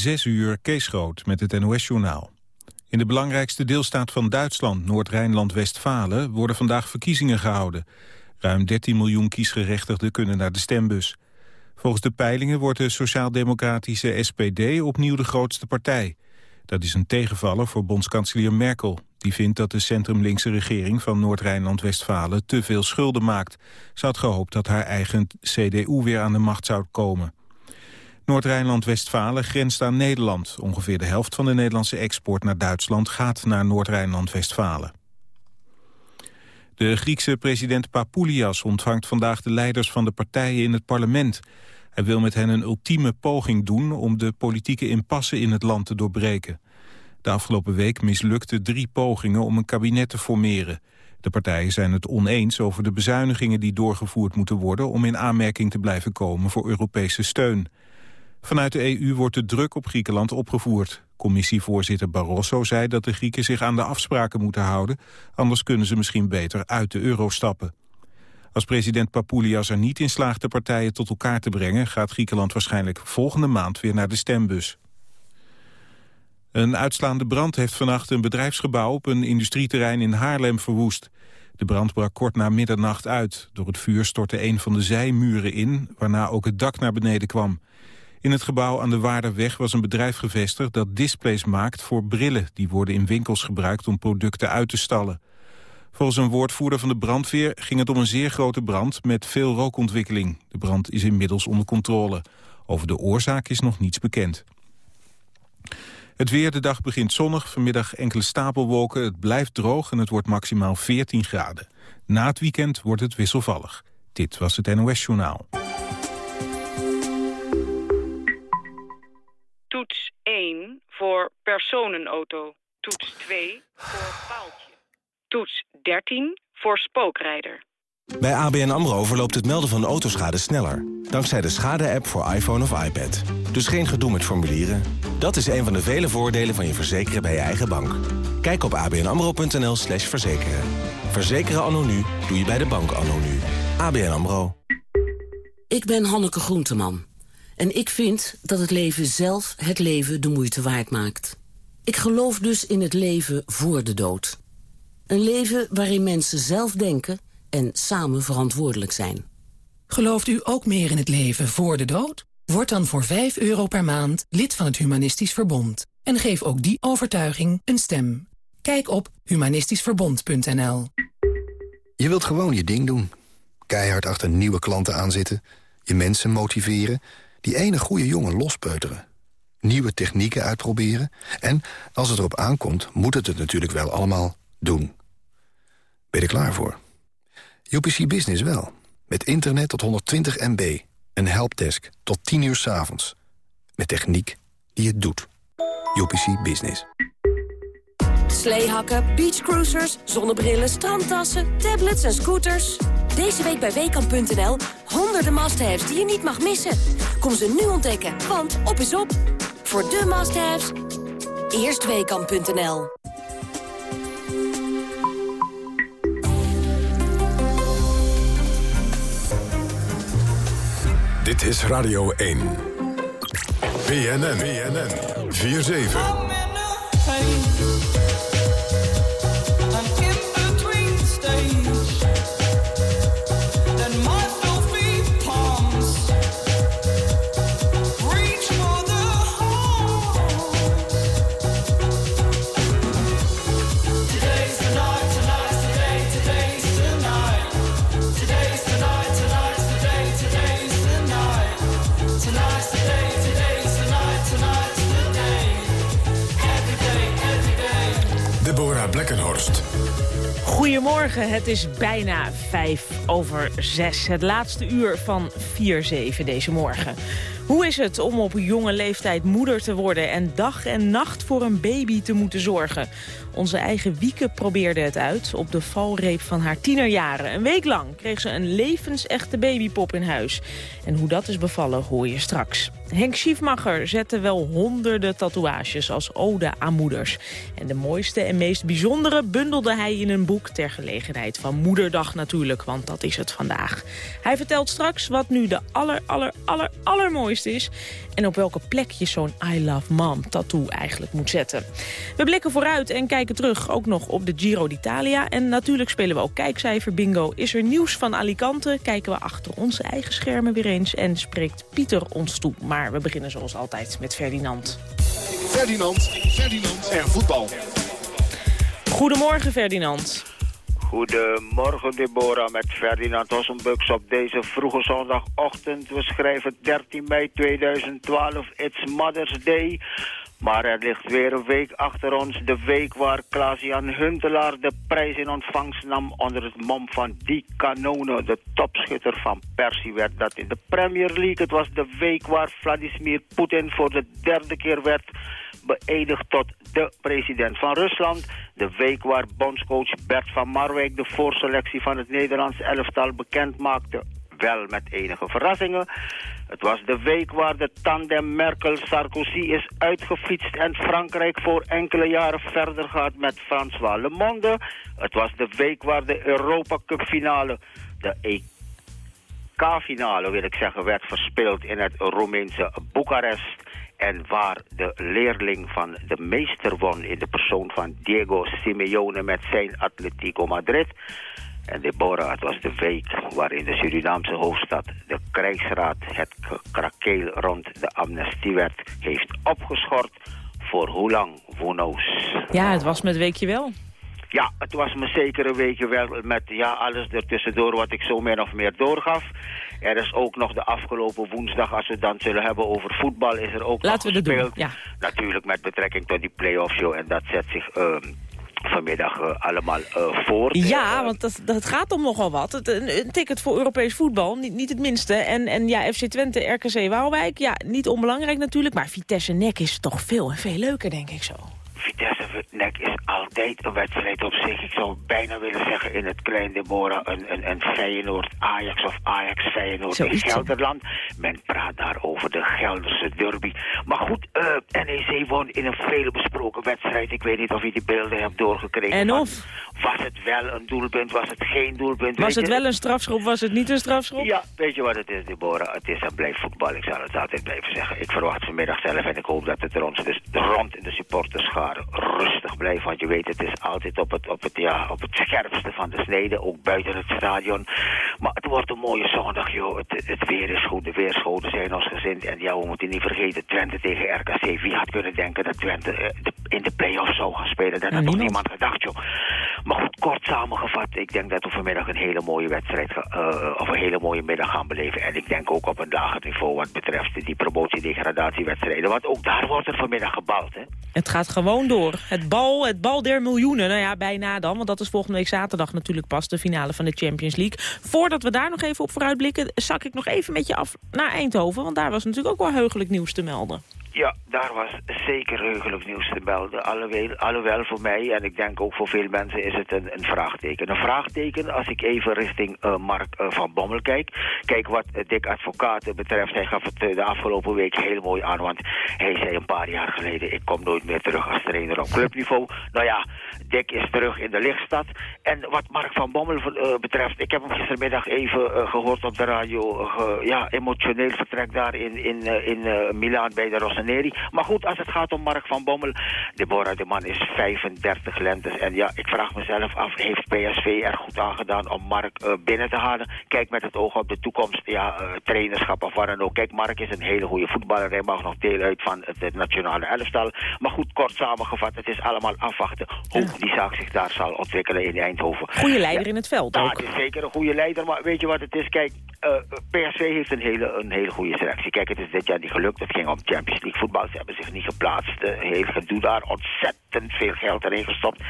Zes uur, Kees Groot met het NOS-journaal. In de belangrijkste deelstaat van Duitsland, Noord-Rijnland-Westfalen... worden vandaag verkiezingen gehouden. Ruim 13 miljoen kiesgerechtigden kunnen naar de stembus. Volgens de peilingen wordt de sociaal-democratische SPD opnieuw de grootste partij. Dat is een tegenvaller voor bondskanselier Merkel. Die vindt dat de centrumlinkse regering van Noord-Rijnland-Westfalen te veel schulden maakt. Ze had gehoopt dat haar eigen CDU weer aan de macht zou komen. Noord-Rijnland-Westfalen grenst aan Nederland. Ongeveer de helft van de Nederlandse export naar Duitsland gaat naar Noord-Rijnland-Westfalen. De Griekse president Papoulias ontvangt vandaag de leiders van de partijen in het parlement. Hij wil met hen een ultieme poging doen om de politieke impasse in het land te doorbreken. De afgelopen week mislukten drie pogingen om een kabinet te formeren. De partijen zijn het oneens over de bezuinigingen die doorgevoerd moeten worden... om in aanmerking te blijven komen voor Europese steun. Vanuit de EU wordt de druk op Griekenland opgevoerd. Commissievoorzitter Barroso zei dat de Grieken zich aan de afspraken moeten houden... anders kunnen ze misschien beter uit de euro stappen. Als president Papoulias er niet in slaagt de partijen tot elkaar te brengen... gaat Griekenland waarschijnlijk volgende maand weer naar de stembus. Een uitslaande brand heeft vannacht een bedrijfsgebouw op een industrieterrein in Haarlem verwoest. De brand brak kort na middernacht uit. Door het vuur stortte een van de zijmuren in, waarna ook het dak naar beneden kwam. In het gebouw aan de Waarderweg was een bedrijf gevestigd dat displays maakt voor brillen. Die worden in winkels gebruikt om producten uit te stallen. Volgens een woordvoerder van de brandweer ging het om een zeer grote brand met veel rookontwikkeling. De brand is inmiddels onder controle. Over de oorzaak is nog niets bekend. Het weer, de dag begint zonnig, vanmiddag enkele stapelwolken. Het blijft droog en het wordt maximaal 14 graden. Na het weekend wordt het wisselvallig. Dit was het NOS Journaal. Personenauto. Toets 2 voor paaltje. Toets 13 voor spookrijder. Bij ABN AMRO verloopt het melden van autoschade sneller. Dankzij de schade-app voor iPhone of iPad. Dus geen gedoe met formulieren. Dat is een van de vele voordelen van je verzekeren bij je eigen bank. Kijk op abnamro.nl slash verzekeren. Verzekeren anno nu doe je bij de bank anno nu. ABN AMRO. Ik ben Hanneke Groenteman. En ik vind dat het leven zelf het leven de moeite waard maakt. Ik geloof dus in het leven voor de dood. Een leven waarin mensen zelf denken en samen verantwoordelijk zijn. Gelooft u ook meer in het leven voor de dood? Word dan voor 5 euro per maand lid van het Humanistisch Verbond. En geef ook die overtuiging een stem. Kijk op humanistischverbond.nl Je wilt gewoon je ding doen. Keihard achter nieuwe klanten aanzitten. Je mensen motiveren. Die ene goede jongen lospeuteren. Nieuwe technieken uitproberen. En als het erop aankomt, moet het het natuurlijk wel allemaal doen. Ben je er klaar voor? UPC Business wel. Met internet tot 120 MB. Een helpdesk tot 10 uur s avonds. Met techniek die het doet. UPC Business. Sleehakken, beachcruisers, zonnebrillen, strandtassen, tablets en scooters. Deze week bij Weekamp.nl honderden must-haves die je niet mag missen. Kom ze nu ontdekken, want op is op. Voor de must-haves, eerst Weekamp.nl. Dit is Radio 1. BNN, BNN, 4-7. Goedemorgen, het is bijna vijf over zes. Het laatste uur van 4-7 deze morgen. Hoe is het om op jonge leeftijd moeder te worden... en dag en nacht voor een baby te moeten zorgen? Onze eigen Wieke probeerde het uit op de valreep van haar tienerjaren. Een week lang kreeg ze een levensechte babypop in huis. En hoe dat is bevallen hoor je straks. Henk Schiefmacher zette wel honderden tatoeages als ode aan moeders. En de mooiste en meest bijzondere bundelde hij in een boek... ter gelegenheid van Moederdag natuurlijk, want dat is het vandaag. Hij vertelt straks wat nu de aller, aller, aller, allermooiste is... en op welke plek je zo'n I Love Mom tattoo eigenlijk moet zetten. We blikken vooruit en kijken terug ook nog op de Giro d'Italia. En natuurlijk spelen we ook kijkcijfer bingo. Is er nieuws van Alicante? Kijken we achter onze eigen schermen weer eens... en spreekt Pieter ons toe. Maar we beginnen zoals altijd met Ferdinand. Ferdinand, Ferdinand en voetbal. Goedemorgen Ferdinand. Goedemorgen Deborah met Ferdinand Hossenbux op deze vroege zondagochtend. We schrijven 13 mei 2012, It's Mother's Day. Maar er ligt weer een week achter ons. De week waar Klaas-Jan Huntelaar de prijs in ontvangst nam... onder het mom van die kanonen. De topschutter van Persie werd dat in de Premier League. Het was de week waar Vladimir Poetin voor de derde keer werd beëdigd tot de president van Rusland. De week waar bondscoach Bert van Marwijk de voorselectie van het Nederlands elftal bekend maakte. Wel met enige verrassingen. Het was de week waar de tandem Merkel-Sarkozy is uitgefietst... en Frankrijk voor enkele jaren verder gaat met François Lemonde. Het was de week waar de Europa Cup finale, de EK-finale wil ik zeggen... werd verspeeld in het Roemeense Boekarest... En waar de leerling van de meester won in de persoon van Diego Simeone met zijn Atletico Madrid. En Deborah, het was de week waarin de Surinaamse hoofdstad de krijgsraad het krakeel rond de amnestiewet heeft opgeschort. Voor hoe lang? Who knows? Ja, het was met weekje wel. Ja, het was me zeker een weekje wel met ja, alles ertussendoor wat ik zo min of meer doorgaf. Er is ook nog de afgelopen woensdag, als we het dan zullen hebben over voetbal, is er ook Laten nog we gespeeld. Ja. Natuurlijk met betrekking tot die play-off show. En dat zet zich uh, vanmiddag uh, allemaal uh, voor. Ja, want dat, dat gaat om nogal wat. Een, een, ticket voor Europees voetbal, niet, niet het minste. En, en ja, FC Twente, RKC Waalwijk, ja, niet onbelangrijk natuurlijk. Maar Vitesse Nek is toch veel en veel leuker, denk ik zo. Vitesse Nek is altijd een wedstrijd op zich. Ik zou bijna willen zeggen in het klein Deborah een, een, een Feyenoord Ajax of Ajax Feyenoord in Gelderland. Men praat daar over de Gelderse derby. Maar goed, uh, NEC won in een vele besproken wedstrijd. Ik weet niet of je die beelden hebt doorgekregen. En of? Was het wel een doelpunt, was het geen doelpunt? Was het wel een strafschop, was het niet een strafschop? Ja, weet je wat het is Deborah? Het is en blijft voetbal. Ik zal het altijd blijven zeggen. Ik verwacht vanmiddag zelf en ik hoop dat het rond, dus rond de supporterschade rustig blijft. Want je weet, het is altijd op het, op het, ja, op het scherpste van de snede, ook buiten het stadion. Maar het wordt een mooie zondag, joh. Het, het weer is goed, de weerschoten zijn ons gezind. En ja, we moeten niet vergeten, Twente tegen RKC. Wie had kunnen denken dat Twente uh, de, in de play-offs zou gaan spelen? Dat had nog niemand gedacht, joh. Maar goed, kort samengevat, ik denk dat we vanmiddag een hele mooie wedstrijd, uh, of een hele mooie middag gaan beleven. En ik denk ook op een lagere niveau wat betreft die promotie-degradatiewedstrijden. Want ook daar wordt er vanmiddag gebald, hè. Het gaat gewoon door. Het bal, het bal der miljoenen. Nou ja, bijna dan, want dat is volgende week zaterdag natuurlijk pas de finale van de Champions League. Voordat we daar nog even op vooruitblikken, zak ik nog even met je af naar Eindhoven. Want daar was natuurlijk ook wel heugelijk nieuws te melden. Ja, daar was zeker heugelijk nieuws te melden. Alhoewel, alhoewel voor mij, en ik denk ook voor veel mensen, is het een, een vraagteken. Een vraagteken als ik even richting uh, Mark uh, van Bommel kijk. Kijk wat uh, Dick Advocaat betreft. Hij gaf het de afgelopen week heel mooi aan. Want hij zei een paar jaar geleden, ik kom nooit meer terug als trainer op clubniveau. Nou ja, Dick is terug in de lichtstad. En wat Mark van Bommel betreft, ik heb hem gistermiddag even gehoord op de radio. ja, emotioneel vertrek daar in, in, in Milaan bij de Rossen maar goed, als het gaat om Mark van Bommel, Deborah, de man is 35 lentes. En ja, ik vraag mezelf af, heeft PSV er goed aan gedaan om Mark binnen te halen? Kijk met het oog op de toekomst, ja, trainerschap of wat dan ook. Kijk, Mark is een hele goede voetballer. Hij mag nog deel uit van het, nationale elftal. Maar goed, kort samengevat, het is allemaal afwachten. Die zaak zich daar zal ontwikkelen in Eindhoven. Goede leider ja, in het veld ja, ook. het is zeker een goede leider, maar weet je wat het is? Kijk, uh, heeft een hele, een hele goede selectie. Kijk, het is dit jaar niet gelukt. Het ging om Champions League voetbal. Ze hebben zich niet geplaatst. Uh, heel gedoe daar. Ontzettend veel geld erin gestopt.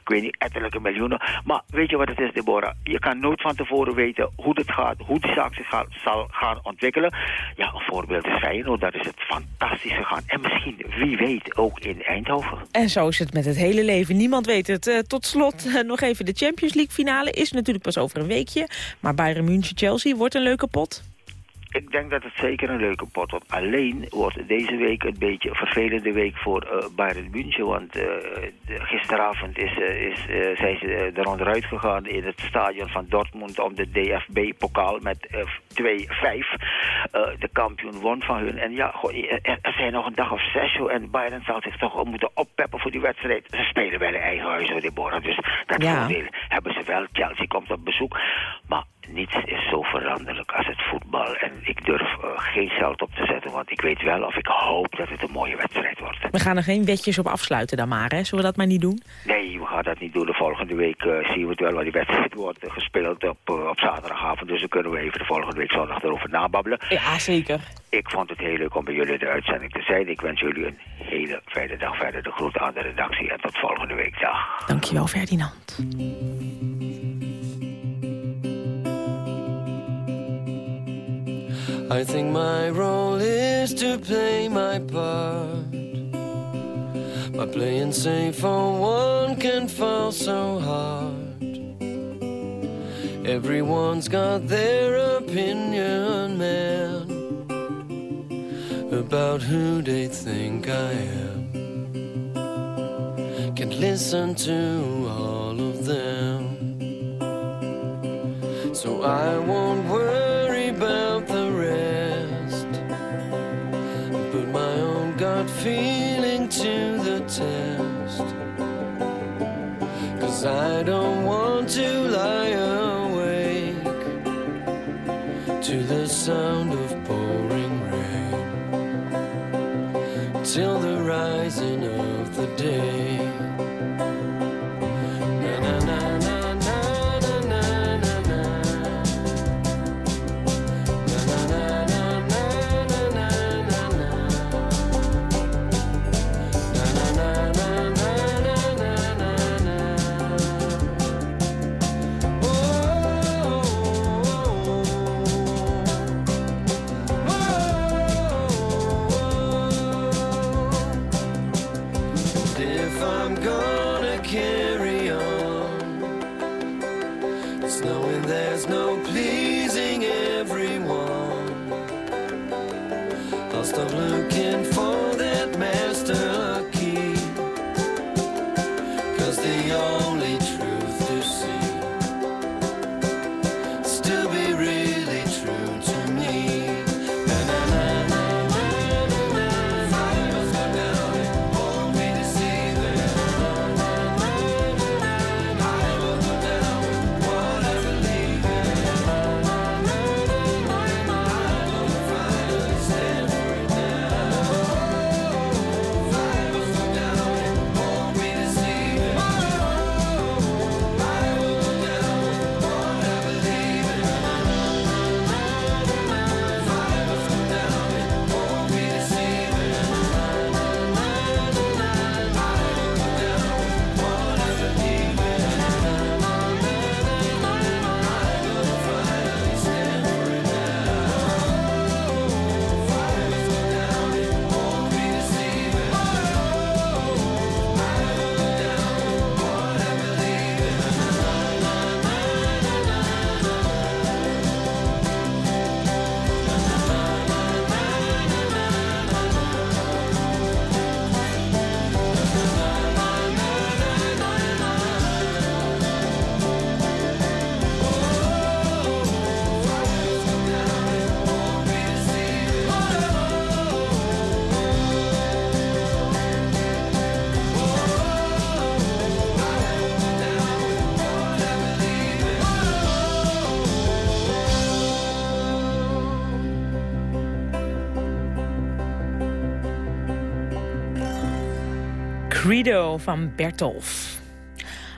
Ik weet niet, ettelijke miljoenen. Maar weet je wat het is, Deborah? Je kan nooit van tevoren weten hoe dit gaat. Hoe die zaak zich gaat, zal gaan ontwikkelen. Ja, een voorbeeld is Feyenoord. Dat is het fantastisch gegaan. En misschien, wie weet, ook in Eindhoven. En zo is het met het hele leven. Niemand weet Uh, tot slot uh, nog even de Champions League finale. Is natuurlijk pas over een weekje. Maar Bayern München-Chelsea wordt een leuke pot. Ik denk dat het zeker een leuke pot wordt. Alleen wordt deze week een beetje een vervelende week voor uh, Bayern München. Want uh, gisteravond is, uh, is, zijn ze er onderuit gegaan in het stadion van Dortmund om de DFB-pokaal met 2-5. de kampioen won van hun. En ja, goh, er, zijn nog een dag of zes en Bayern zal zich toch moeten oppeppen voor die wedstrijd. Ze spelen bij de eigen huis, Deborah. Dus dat ja. voordeel hebben ze wel. Chelsea komt op bezoek. Maar niets is zo veranderlijk als het voetbal. En ik durf uh, geen geld op te zetten, want ik weet wel of ik hoop dat het een mooie wedstrijd wordt. We gaan er geen wetjes op afsluiten dan maar, hè? Zullen we dat maar niet doen? Nee, we gaan dat niet doen. De volgende week uh, zien we het wel, want die wedstrijd wordt uh, gespeeld op, op zaterdagavond. Dus dan kunnen we even de volgende week zondag erover nababbelen. Ja, zeker. Ik vond het heel leuk om bij jullie de uitzending te zijn. Ik wens jullie een hele fijne dag verder. De groeten aan de redactie en tot volgende week. Dag. Dankjewel, Ferdinand. I think my role is to play my part. By playing safe for one can fall so hard. Everyone's got their opinion, man, about who they think I am. Can't listen to all of them. So I won't worry about the gut feeling to the test. Cause I don't want to lie awake to the sound of pouring rain till the rising of the day. Credo van Bertolf.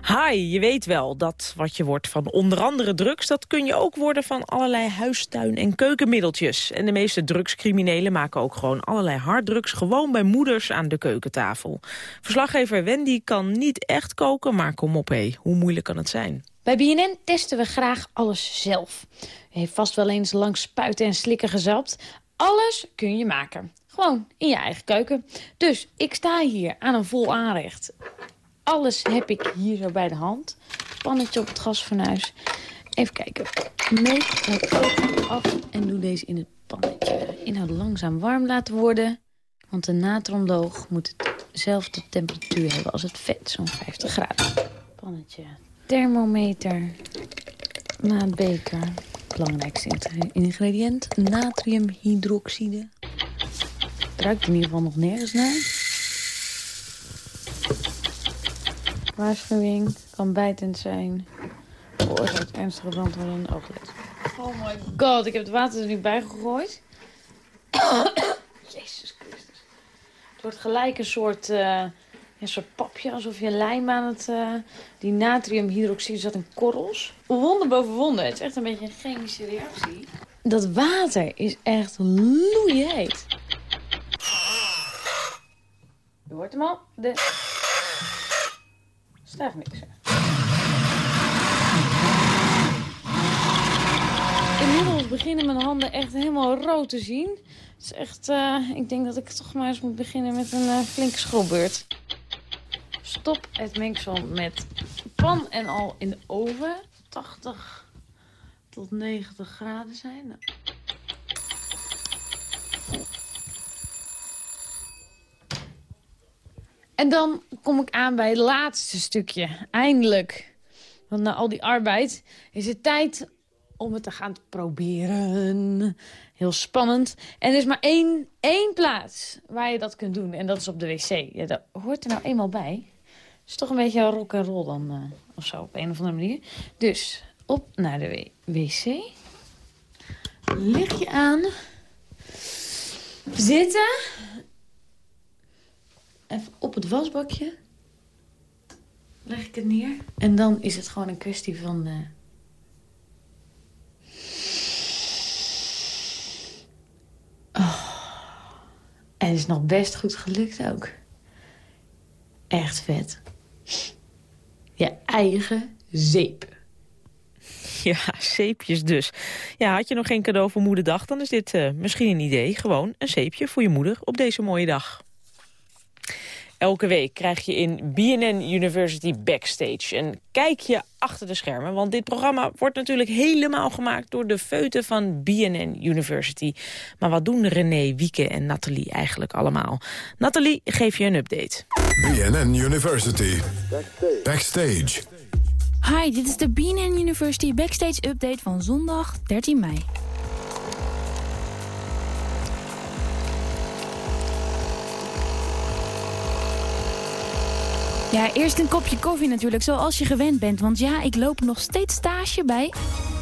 Hi, je weet wel dat wat je wordt van onder andere drugs... dat kun je ook worden van allerlei huistuin- en keukenmiddeltjes. En de meeste drugscriminelen maken ook gewoon allerlei harddrugs... gewoon bij moeders aan de keukentafel. Verslaggever Wendy kan niet echt koken, maar kom op hé, hoe moeilijk kan het zijn? Bij BNN testen we graag alles zelf. U heeft vast wel eens langs spuiten en slikken gezapt. Alles kun je maken. Gewoon in je eigen keuken. Dus ik sta hier aan een vol aanrecht. Alles heb ik hier zo bij de hand. Pannetje op het gasfornuis. Even kijken. Meet het af en doe deze in het Pannetje inhoud langzaam warm laten worden. Want de natriumloog moet dezelfde temperatuur hebben als het vet, zo'n 50 graden. Pannetje. Thermometer. Maatbeker. Belangrijkste ingrediënt. Natriumhydroxide. Ruikt in ieder geval nog nergens naar. Waarschuwing. Kan bijtend zijn. Veroorzaakt ernstige brand in de ooglid. Oh my god, ik heb het water er nu bij gegooid. Jezus Christus. Het wordt gelijk een soort, uh, een soort papje, alsof je lijm aan het... Uh, die natriumhydroxide zat in korrels. Wonder boven wonder. Het is echt een beetje een chemische reactie. Dat water is echt loeiheet. Je hoort hem al. De staafmixer. Inmiddels beginnen mijn handen echt helemaal rood te zien. Het is echt, uh, ik denk dat ik toch maar eens moet beginnen met een uh, flinke schoolbeurt. Stop het mengsel met pan en al in de oven. 80 tot 90 graden zijn. Nou. En dan kom ik aan bij het laatste stukje. Eindelijk. Want na al die arbeid is het tijd om het te gaan proberen. Heel spannend. En er is maar één, één plaats waar je dat kunt doen. En dat is op de wc. Ja, dat hoort er nou eenmaal bij. Is toch een beetje rock and roll dan. Uh, of zo, op een of andere manier. Dus, op naar de wc. Lig je aan. Zitten. Even op het wasbakje. Leg ik het neer. En dan is het gewoon een kwestie van... Uh, Oh. En het is nog best goed gelukt ook. Echt vet. Je eigen zeep. Ja, zeepjes dus. Ja, had je nog geen cadeau voor moederdag, dan is dit uh, misschien een idee. Gewoon een zeepje voor je moeder op deze mooie dag. Elke week krijg je in BNN University Backstage een kijkje achter de schermen. Want dit programma wordt natuurlijk helemaal gemaakt door de feuten van BNN University. Maar wat doen René, Wieke en Nathalie eigenlijk allemaal? Nathalie, geef je een update. BNN University Backstage. Hi, dit is de BNN University Backstage update van zondag 13 mei. Ja, eerst een kopje koffie natuurlijk, zoals je gewend bent. Want ja, ik loop nog steeds stage bij...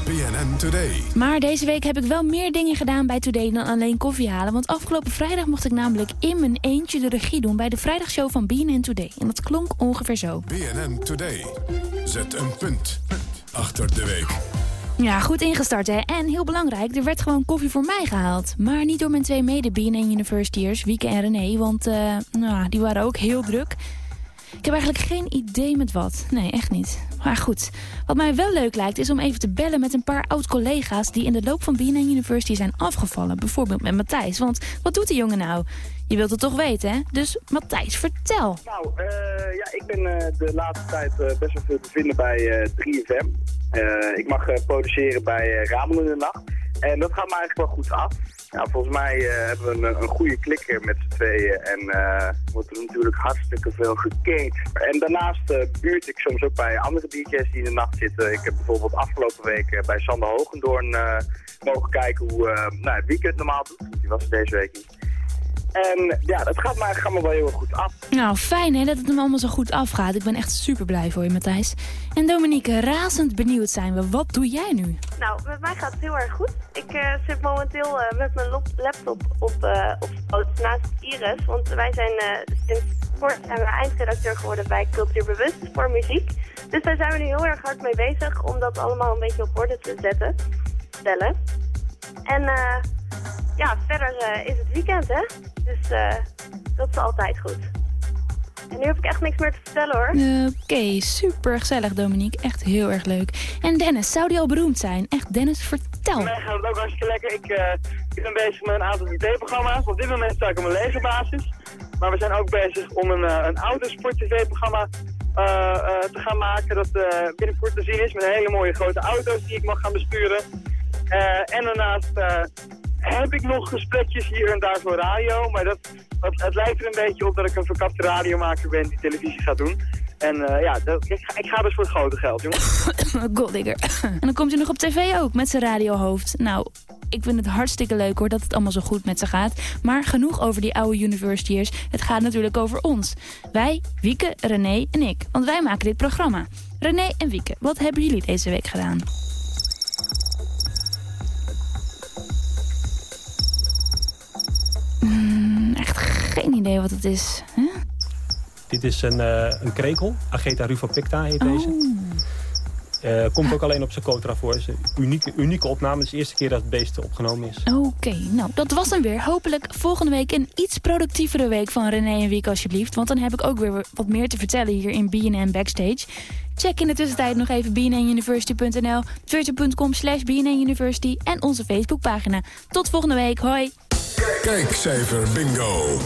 BNN Today. Maar deze week heb ik wel meer dingen gedaan bij Today dan alleen koffie halen. Want afgelopen vrijdag mocht ik namelijk in mijn eentje de regie doen... bij de vrijdagshow van BNN Today. En dat klonk ongeveer zo. BNN Today. Zet een punt achter de week. Ja, goed ingestart hè. En heel belangrijk, er werd gewoon koffie voor mij gehaald. Maar niet door mijn twee mede-BNN University'ers, Wieke en René. Want uh, nou, die waren ook heel druk... Ik heb eigenlijk geen idee met wat. Nee, echt niet. Maar goed, wat mij wel leuk lijkt is om even te bellen met een paar oud-collega's... die in de loop van BNN University zijn afgevallen. Bijvoorbeeld met Matthijs. Want wat doet die jongen nou? Je wilt het toch weten, hè? Dus Matthijs, vertel. Nou, uh, ja, ik ben uh, de laatste tijd uh, best wel veel te vinden bij 3FM. ik mag produceren bij Ramel in de Nacht. En dat gaat me eigenlijk wel goed af. Nou, volgens mij uh, hebben we een, een, goede klikker met z'n tweeën en uh, wordt er natuurlijk hartstikke veel gekeken. En daarnaast uh, buurt ik soms ook bij andere DJ's die in de nacht zitten. Ik heb bijvoorbeeld afgelopen week bij Sander Hogendoorn mogen kijken hoe nou, het weekend normaal doet. Die was deze week niet. En ja, dat gaat maar, gaat maar wel heel erg goed af. Nou, fijn hè, dat het hem allemaal zo goed afgaat. Ik ben echt super blij voor je, Matthijs. En Dominique, razend benieuwd zijn we. Wat doe jij nu? Nou, met mij gaat het heel erg goed. Ik uh, zit momenteel uh, met mijn laptop op, uh, op, naast Iris. Want wij zijn sinds kort zijn we eindredacteur geworden bij Cultuurbewust voor muziek. Dus daar zijn we nu heel erg hard mee bezig om dat allemaal een beetje op orde te zetten. Stellen. En ja, verder is het weekend hè. Dus uh, dat is altijd goed. En nu heb ik echt niks meer te vertellen hoor. Oké, okay, super gezellig Dominique. Echt heel erg leuk. En Dennis, zou die al beroemd zijn? Echt Dennis, vertel. Mij gaat het ook hartstikke lekker. Ik, uh, ik ben bezig met een aantal tv-programma's. Op dit moment sta ik op mijn legerbasis. Maar we zijn ook bezig om een, uh, een autosport-tv-programma uh, te gaan maken. Dat binnenkort te zien is met hele mooie grote auto's die ik mag gaan besturen. en daarnaast heb ik nog gesprekjes hier en daar voor radio. Maar dat, dat, het lijkt er een beetje op dat ik een verkapte radiomaker ben die televisie gaat doen. En eh, ja, ik, ga, ik ga dus voor het grote geld, jongens. Golddigger. En dan komt hij nog op tv ook, met zijn radiohoofd. Nou, ik vind het hartstikke leuk hoor, dat het allemaal zo goed met ze gaat. Maar genoeg over die oude university years. Het gaat natuurlijk over ons. Wij, Wieke, René en ik. Want wij maken dit programma. René en Wieke, wat hebben jullie deze week gedaan? Echt geen idee wat het is. Hè? Dit is een, eh, een krekel. Ageta rufopicta heet deze. Eh, komt ook alleen op Socotra voor. Het is een unieke, unieke opname. Het is de eerste keer dat het beest opgenomen is. Oké, nou dat was hem weer. Hopelijk volgende week een iets productievere week van René en Wieke alsjeblieft. Want dan heb ik ook weer wat meer te vertellen hier in BNN Backstage. Check in de tussentijd nog even bnnuniversity.nl, twitter.com slash bnnuniversity en onze Facebookpagina. Tot volgende week, hoi! Kijkcijfer bingo.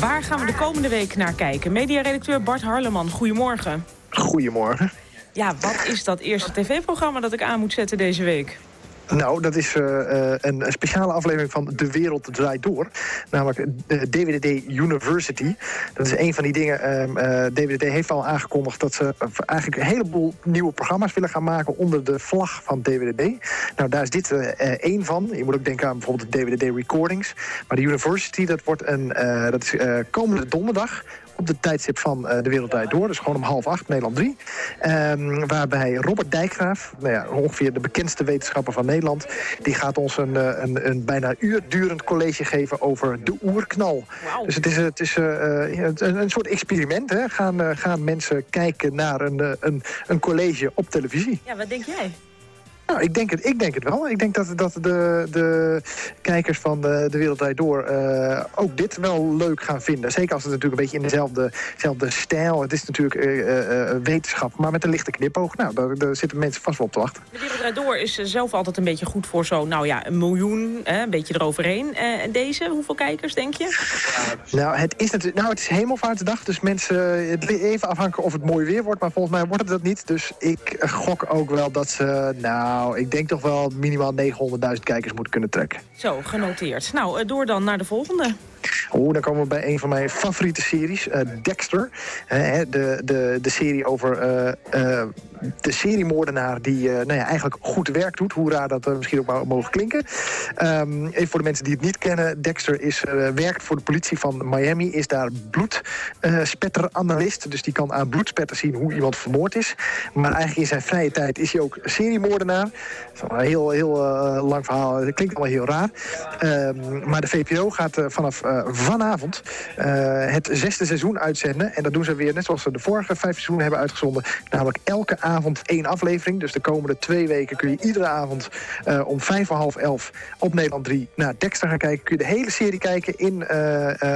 Waar gaan we de komende week naar kijken? Mediaredacteur Bart Harleman, goedemorgen. Goedemorgen. Ja, wat is dat eerste tv-programma dat ik aan moet zetten deze week? Nou, dat is uh, een, een, speciale aflevering van De Wereld Draait Door. Namelijk de DWDD University. Dat is een van die dingen. Uh, DWDD heeft al aangekondigd dat ze eigenlijk een heleboel nieuwe programma's willen gaan maken onder de vlag van DWDD. Nou, daar is dit één van. Je moet ook denken aan bijvoorbeeld de DWDD Recordings. Maar de University, dat wordt een, dat is komende donderdag op de tijdstip van uh, De Wereldwijd Door. Dus gewoon om half acht, Nederland 3. Um, waarbij Robert Dijkgraaf, nou ja, ongeveer de bekendste wetenschapper van Nederland... die gaat ons een, een, een bijna uur durend college geven over de oerknal. Wow. Dus het is, het is uh, een, een, soort experiment. Hè? Gaan, gaan mensen kijken naar een, een, een college op televisie. Ja, wat denk jij? Nou, ik denk het, ik denk het wel. Ik denk dat, dat de, de kijkers van de, de Wereldwijd Door uh, ook dit wel leuk gaan vinden. Zeker als het natuurlijk een beetje in dezelfde, dezelfde stijl... Het is natuurlijk uh, uh, wetenschap, maar met een lichte knipoog. Nou, daar, daar, zitten mensen vast wel op te wachten. De Wereldwijd Door is zelf altijd een beetje goed voor zo'n, nou ja, een miljoen. een beetje eroverheen. En deze, hoeveel kijkers, denk je? Nou, het is, natuurlijk, nou, het is hemelvaartsdag, dus mensen... Het even afhankelijk of het mooi weer wordt, maar volgens mij wordt het dat niet. Dus ik gok ook wel dat ze... Nou, nou, ik denk toch wel minimaal 900.000 kijkers moeten kunnen trekken. Zo, genoteerd. Nou, door dan naar de volgende. Oeh, dan komen we bij een van mijn favoriete series, uh, Dexter. Uh, de, de, de serie over uh, de seriemoordenaar die nou ja, eigenlijk goed werk doet. Hoe raar dat misschien ook maar mogen klinken. Um, even voor de mensen die het niet kennen. Dexter is, werkt voor de politie van Miami. Is daar bloedspetteranalist. dus die kan aan bloedspetter zien hoe iemand vermoord is. Maar eigenlijk in zijn vrije tijd is hij ook seriemoordenaar. Dat is een heel, heel lang verhaal. Dat klinkt allemaal heel raar. Um, maar de VPRO gaat vanaf uh, vanavond uh, het zesde seizoen uitzenden. En dat doen ze weer net zoals ze de vorige vijf seizoenen hebben uitgezonden. Namelijk elke avond één aflevering. Dus de komende twee weken kun je iedere avond uh, om vijf voor half elf op Nederland 3 naar Dexter gaan kijken. Kun je de hele serie kijken in,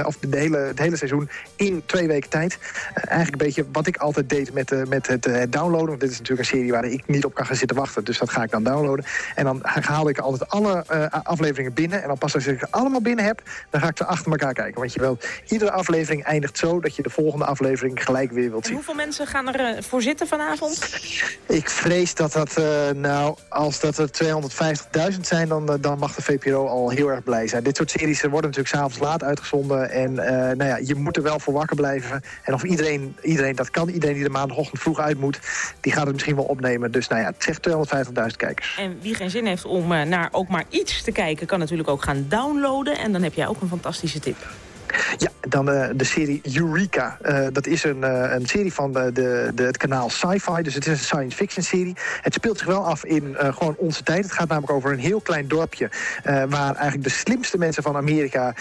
of de, hele, het hele seizoen in twee weken tijd. eigenlijk een beetje wat ik altijd deed met, met het, het, downloaden. Want dit is natuurlijk een serie waar ik niet op kan gaan zitten wachten. Dus dat ga ik dan downloaden. En dan haal ik altijd alle afleveringen binnen. En dan pas als ik ze allemaal binnen heb, dan ga ik ze achter elkaar kijken. Want je wilt, iedere aflevering eindigt zo dat je de volgende aflevering gelijk weer wilt zien. En hoeveel mensen gaan er uh, voor zitten vanavond? Ik vrees dat dat, uh, nou, als dat er 250.000 zijn, dan, uh, dan mag de VPRO al heel erg blij zijn. Dit soort series worden natuurlijk s'avonds laat uitgezonden. En nou ja, je moet er wel voor wakker blijven. En of iedereen, iedereen dat kan, iedereen die de maandagochtend vroeg uit moet, die gaat het misschien wel opnemen. Dus nou ja, het zegt 250.000 kijkers. En wie geen zin heeft om naar ook maar iets te kijken, kan natuurlijk ook gaan downloaden. En dan heb jij ook een fantastische tip. Ja, dan uh, de serie Eureka. Uh, dat is een, uh, een serie van de, de, de, het kanaal Sci-Fi. Dus het is een science fiction serie. Het speelt zich wel af in gewoon onze tijd. Het gaat namelijk over een heel klein dorpje... waar eigenlijk de slimste mensen van Amerika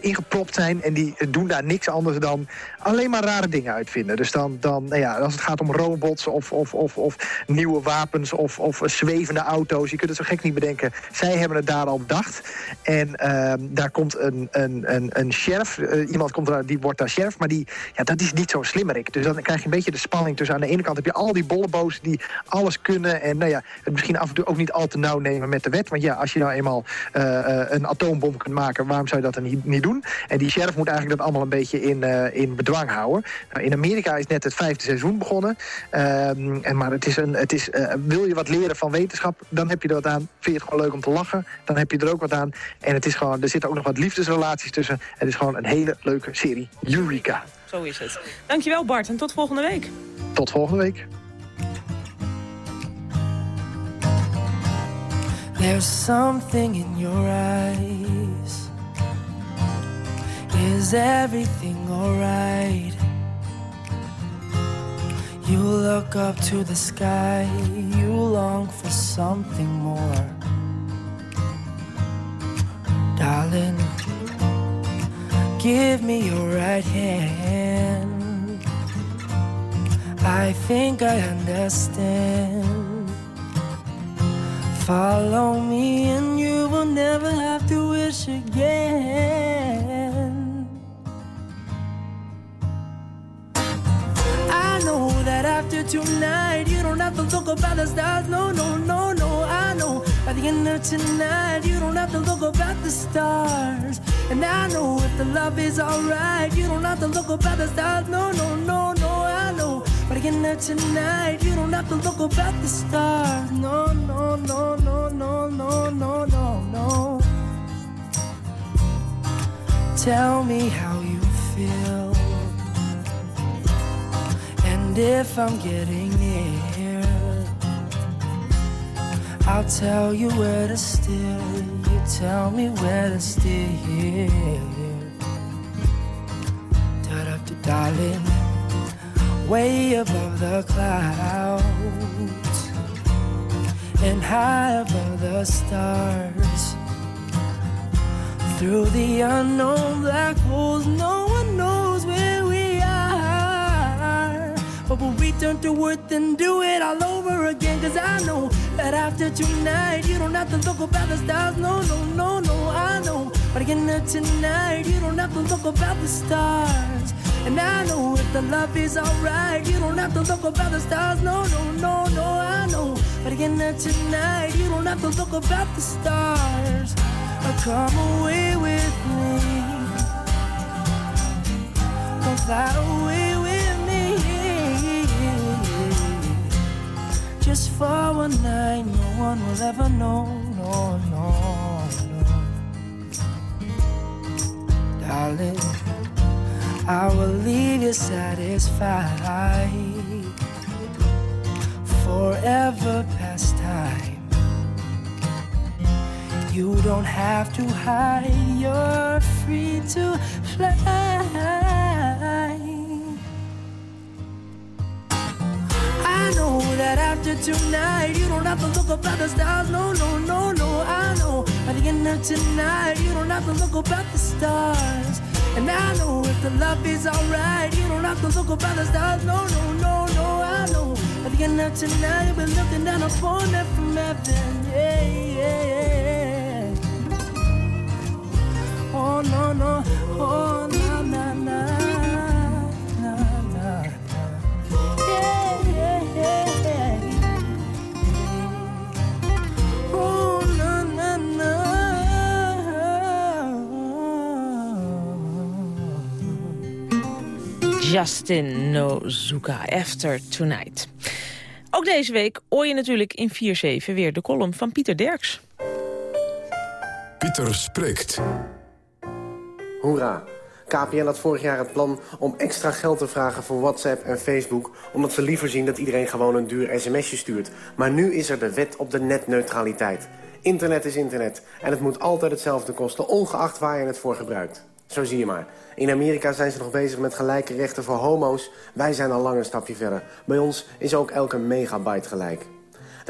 ingepropt zijn. En die doen daar niks anders dan alleen maar rare dingen uitvinden. Dus dan, dan nou ja, als het gaat om robots of, of, of, of nieuwe wapens of, of zwevende auto's... je kunt het zo gek niet bedenken. Zij hebben het daar al bedacht. En ehm, daar komt een, een een, sheriff. Eh, iemand komt er, die wordt daar sheriff, maar die, ja, dat is niet zo slimmerik. Dus dan krijg je een beetje de spanning tussen... aan de ene kant heb je al die bolleboos die alles kunnen... en nou ja, het misschien af en toe ook niet al te nauw nemen met de wet. Want ja, als je nou eenmaal een atoombom kunt maken... waarom zou je dat dan niet, niet doen? En die sheriff moet eigenlijk dat allemaal een beetje in, in bedwang houden. Nou, in Amerika is net het vijfde seizoen begonnen. Ehm, en, maar het is een, het is, wil je wat leren van wetenschap, dan heb je er wat aan. Vind je het gewoon leuk om te lachen, dan heb je er ook wat aan. En het is gewoon, er zitten ook nog wat liefdesrelaties tussen. Het is gewoon een hele leuke serie. Eureka. Zo is het. Dankjewel Bart en tot volgende week. Tot volgende week. There's something in your eyes Is everything alright? You look up to the sky You long for something more Darling, give me your right hand. I think I understand. Follow me, and you will never have to wish again. I know that after tonight, you don't have to look at the stars. No, no, no, no. I know by the end of tonight, you don't have to look at the stars. And I know if the love is alright, you don't have to look at the stars. No, no, no, no, I know. But again, there tonight, you don't have to look at the stars. No, no, no, no, no, no, no, no, no. Tell me how you feel. And if I'm getting I'll tell you where to steer. You tell me where to steer. Da da da, darling, way above the clouds and high above the stars. Through the unknown black holes, no one knows where we are. But we'll return to earth and do it all over again. Cause I know that after tonight, you don't have to look about the stars. No, no, no, no, I know. But again, uh, tonight, you don't have to look about the stars. And I know if the love is alright, you don't have to look at the stars. No, no, no, no, I know. But again, uh, tonight, you don't have to look about the stars. Come away with me. Come fly away Just for one night, no one will ever know. No, no, no. Darling, I will leave you satisfied. Forever past time. You don't have to hide, you're free to fly. I know that after tonight, you don't have to look up at the stars. No, no, no, no, I know. At the end of tonight, you don't have to look up at the stars. And I know if the love is alright, you don't have to look up at the stars. No, no, no, no, I know. At the end of tonight, you'll be looking down upon it from heaven. Yeah, yeah, yeah. Oh, no, no, oh, na, Justin Nozuka, After Tonight. Ook deze week hoor je natuurlijk in 4-7 weer de column van Pieter Derks. Pieter spreekt. Hoera! KPN had vorig jaar het plan om extra geld te vragen voor WhatsApp en Facebook... omdat ze liever zien dat iedereen gewoon een duur sms'je stuurt. Maar nu is er de wet op de netneutraliteit. Internet is internet en het moet altijd hetzelfde kosten... ongeacht waar je het voor gebruikt. Zo zie je maar. In Amerika zijn ze nog bezig met gelijke rechten voor homo's. Wij zijn al lang een stapje verder. Bij ons is ook elke megabyte gelijk.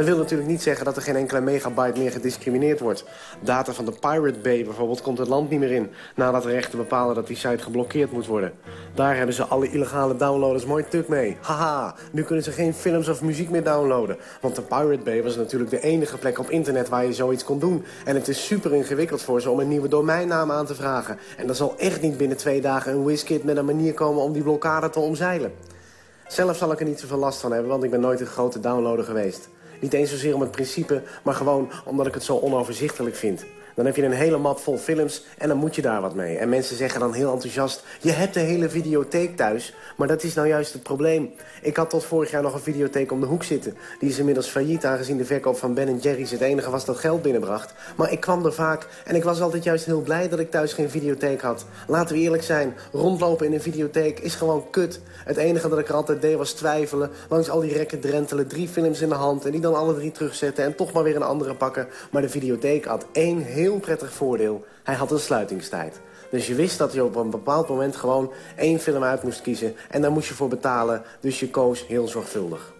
Dat wil natuurlijk niet zeggen dat er geen enkele megabyte meer gediscrimineerd wordt. Data van de Pirate Bay bijvoorbeeld komt het land niet meer in... nadat de rechten bepalen dat die site geblokkeerd moet worden. Daar hebben ze alle illegale downloaders mooi tuk mee. Haha, nu kunnen ze geen films of muziek meer downloaden. Want de Pirate Bay was natuurlijk de enige plek op internet waar je zoiets kon doen. En het is super ingewikkeld voor ze om een nieuwe domeinnaam aan te vragen. En er zal echt niet binnen twee dagen een WizKid met een manier komen om die blokkade te omzeilen. Zelf zal ik er niet zoveel last van hebben, want ik ben nooit een grote downloader geweest. Niet eens zozeer om het principe, maar gewoon omdat ik het zo onoverzichtelijk vind. Dan heb je een hele map vol films en dan moet je daar wat mee. En mensen zeggen dan heel enthousiast... je hebt de hele videotheek thuis. Maar dat is nou juist het probleem. Ik had tot vorig jaar nog een videotheek om de hoek zitten. Die is inmiddels failliet aangezien de verkoop van Ben Jerry's... het enige was dat geld binnenbracht. Maar ik kwam er vaak en ik was altijd juist heel blij dat ik thuis geen videotheek had. Laten we eerlijk zijn, rondlopen in een videotheek is gewoon kut. Het enige dat ik er altijd deed was twijfelen. Langs al die rekken drentelen, drie films in de hand... en die dan alle drie terugzetten en toch maar weer een andere pakken. Maar de videotheek had één heel heel prettig voordeel. Hij had een sluitingstijd. Dus je wist dat je op een bepaald moment gewoon één film uit moest kiezen. En daar moest je voor betalen, dus je koos heel zorgvuldig.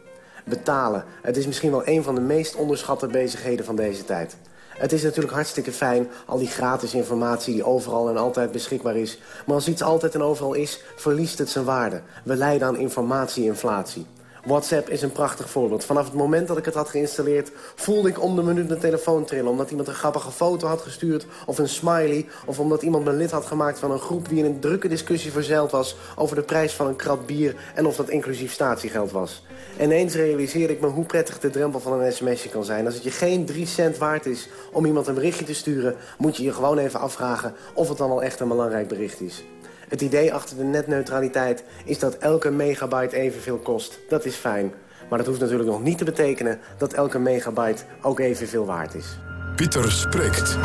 Betalen. Het is misschien wel een van de meest onderschatte bezigheden van deze tijd. Het is natuurlijk hartstikke fijn, al die gratis informatie die overal en altijd beschikbaar is. Maar als iets altijd en overal is, verliest het zijn waarde. We lijden aan informatieinflatie. WhatsApp is een prachtig voorbeeld. Vanaf het moment dat ik het had geïnstalleerd... voelde ik om de minuut mijn telefoon trillen... omdat iemand een grappige foto had gestuurd of een smiley... of omdat iemand me lid had gemaakt van een groep... die in een drukke discussie verzeild was... over de prijs van een krat bier en of dat inclusief statiegeld was. En eens realiseerde ik me hoe prettig de drempel van een sms'je kan zijn. Als het je geen drie cent waard is om iemand een berichtje te sturen... moet je je gewoon even afvragen of het dan wel echt een belangrijk bericht is. Het idee achter de netneutraliteit is dat elke megabyte evenveel kost. Dat is fijn. Maar dat hoeft natuurlijk nog niet te betekenen dat elke megabyte ook evenveel waard is. Pieter spreekt.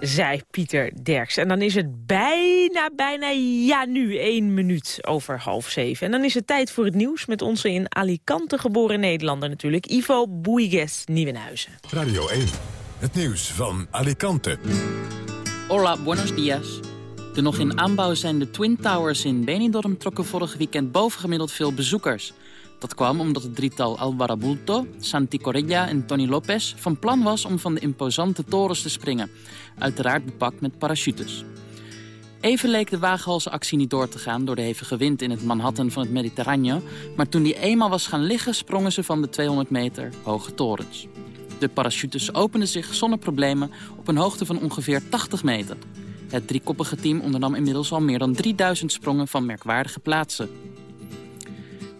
Zij Pieter Derks. En dan is het bijna, bijna, ja nu, één minuut over half zeven. En dan is het tijd voor het nieuws met onze in Alicante geboren Nederlander natuurlijk. Ivo Boeiges Nieuwenhuizen. Radio 1, het nieuws van Alicante. Hola, buenos días. De nog in aanbouw zijnde Twin Towers in Benidorm trokken vorig weekend bovengemiddeld veel bezoekers. Dat kwam omdat het drietal Alvaro Bulto, Santi Corella en Tony Lopez van plan was om van de imposante torens te springen. Uiteraard bepakt met parachutes. Even leek de waaghalsactie niet door te gaan door de hevige wind in het Manhattan van het Mediterrane. Maar toen die eenmaal was gaan liggen, sprongen ze van de 200 meter hoge torens. De parachutes openden zich zonder problemen op een hoogte van ongeveer 80 meter. Het driekoppige team ondernam inmiddels al meer dan 3000 sprongen van merkwaardige plaatsen.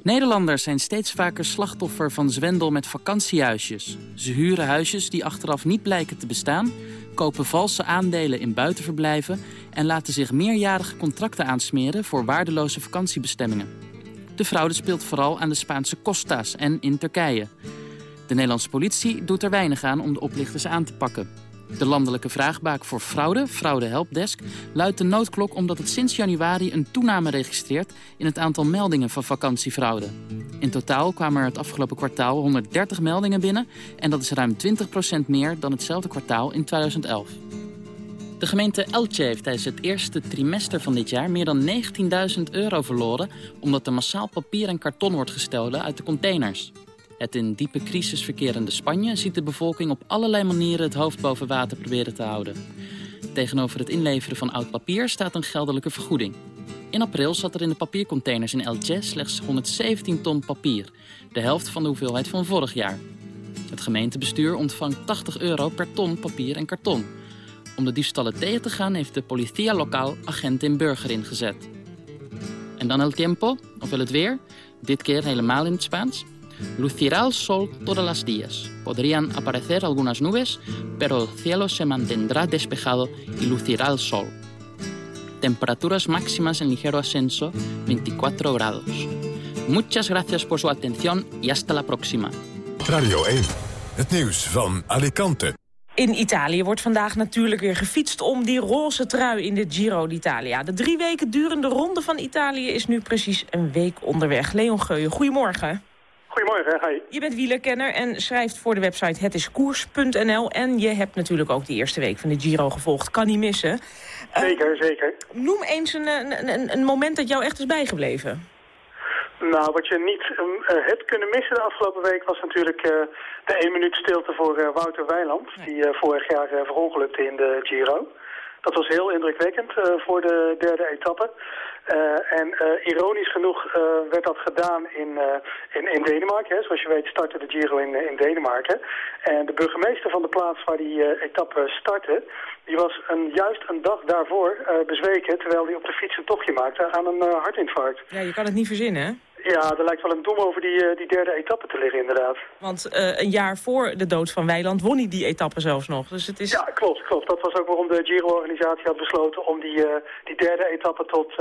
Nederlanders zijn steeds vaker slachtoffer van zwendel met vakantiehuisjes. Ze huren huisjes die achteraf niet blijken te bestaan... kopen valse aandelen in buitenverblijven... en laten zich meerjarige contracten aansmeren voor waardeloze vakantiebestemmingen. De fraude speelt vooral aan de Spaanse Costa's en in Turkije. De Nederlandse politie doet er weinig aan om de oplichters aan te pakken. De landelijke vraagbaak voor fraude, Fraude Helpdesk, luidt de noodklok omdat het sinds januari een toename registreert in het aantal meldingen van vakantiefraude. In totaal kwamen er het afgelopen kwartaal 130 meldingen binnen en dat is ruim 20% meer dan hetzelfde kwartaal in 2011. De gemeente Elche heeft tijdens het eerste trimester van dit jaar meer dan 19.000 euro verloren... omdat er massaal papier en karton wordt gestolen uit de containers. Het in diepe crisis verkerende Spanje ziet de bevolking op allerlei manieren het hoofd boven water proberen te houden. Tegenover het inleveren van oud papier staat een geldelijke vergoeding. In april zat er in de papiercontainers in Elche slechts 117 ton papier, de helft van de hoeveelheid van vorig jaar. Het gemeentebestuur ontvangt 80 euro per ton papier en karton. Om de diefstallen tegen te gaan heeft de politia lokaal agent in burger ingezet. En dan el tiempo, ofwel het weer, dit keer helemaal in het Spaans. Lucirá el sol todos los días. Podrían aparecer algunas nubes, pero el cielo se mantendrá despejado y lucirá el sol. Temperaturas máximas en ligero ascenso, 24 grados. Muchas gracias por su atención y hasta la próxima. Radio 1, het nieuws van Alicante. In Italië wordt vandaag natuurlijk weer gefietst om die roze trui in de Giro d'Italia. De drie weken durende ronde van Italië is nu precies een week onderweg. Leon Geuyen, goedemorgen. Goedemorgen, hi. Je bent wielerkenner en schrijft voor de website hetiskoers.nl. En je hebt natuurlijk ook de eerste week van de Giro gevolgd. Kan niet missen. Zeker, zeker. Noem eens een, een, een, een moment dat jou echt is bijgebleven. Nou, wat je niet uh, hebt kunnen missen de afgelopen week was natuurlijk uh, de 1 minuut stilte voor uh, Wouter Weiland. Die vorig jaar verongelukte in de Giro. Dat was heel indrukwekkend voor de derde etappe. Uh, en uh, ironisch genoeg uh, werd dat gedaan in, in, in Denemarken. Hè. Zoals je weet startte de Giro in, in Denemarken. En de burgemeester van de plaats waar die etappe startte... die was een, juist een dag daarvoor bezweken... terwijl hij op de fiets een tochtje maakte aan een hartinfarct. Ja, je kan het niet verzinnen, hè? Ja, er lijkt wel een doem over die, die derde etappe te liggen, inderdaad. Want een jaar voor de dood van Weiland won hij die etappe zelfs nog. Dus het is... Ja, klopt, klopt. Dat was ook waarom de Giro-organisatie had besloten om die, die derde etappe tot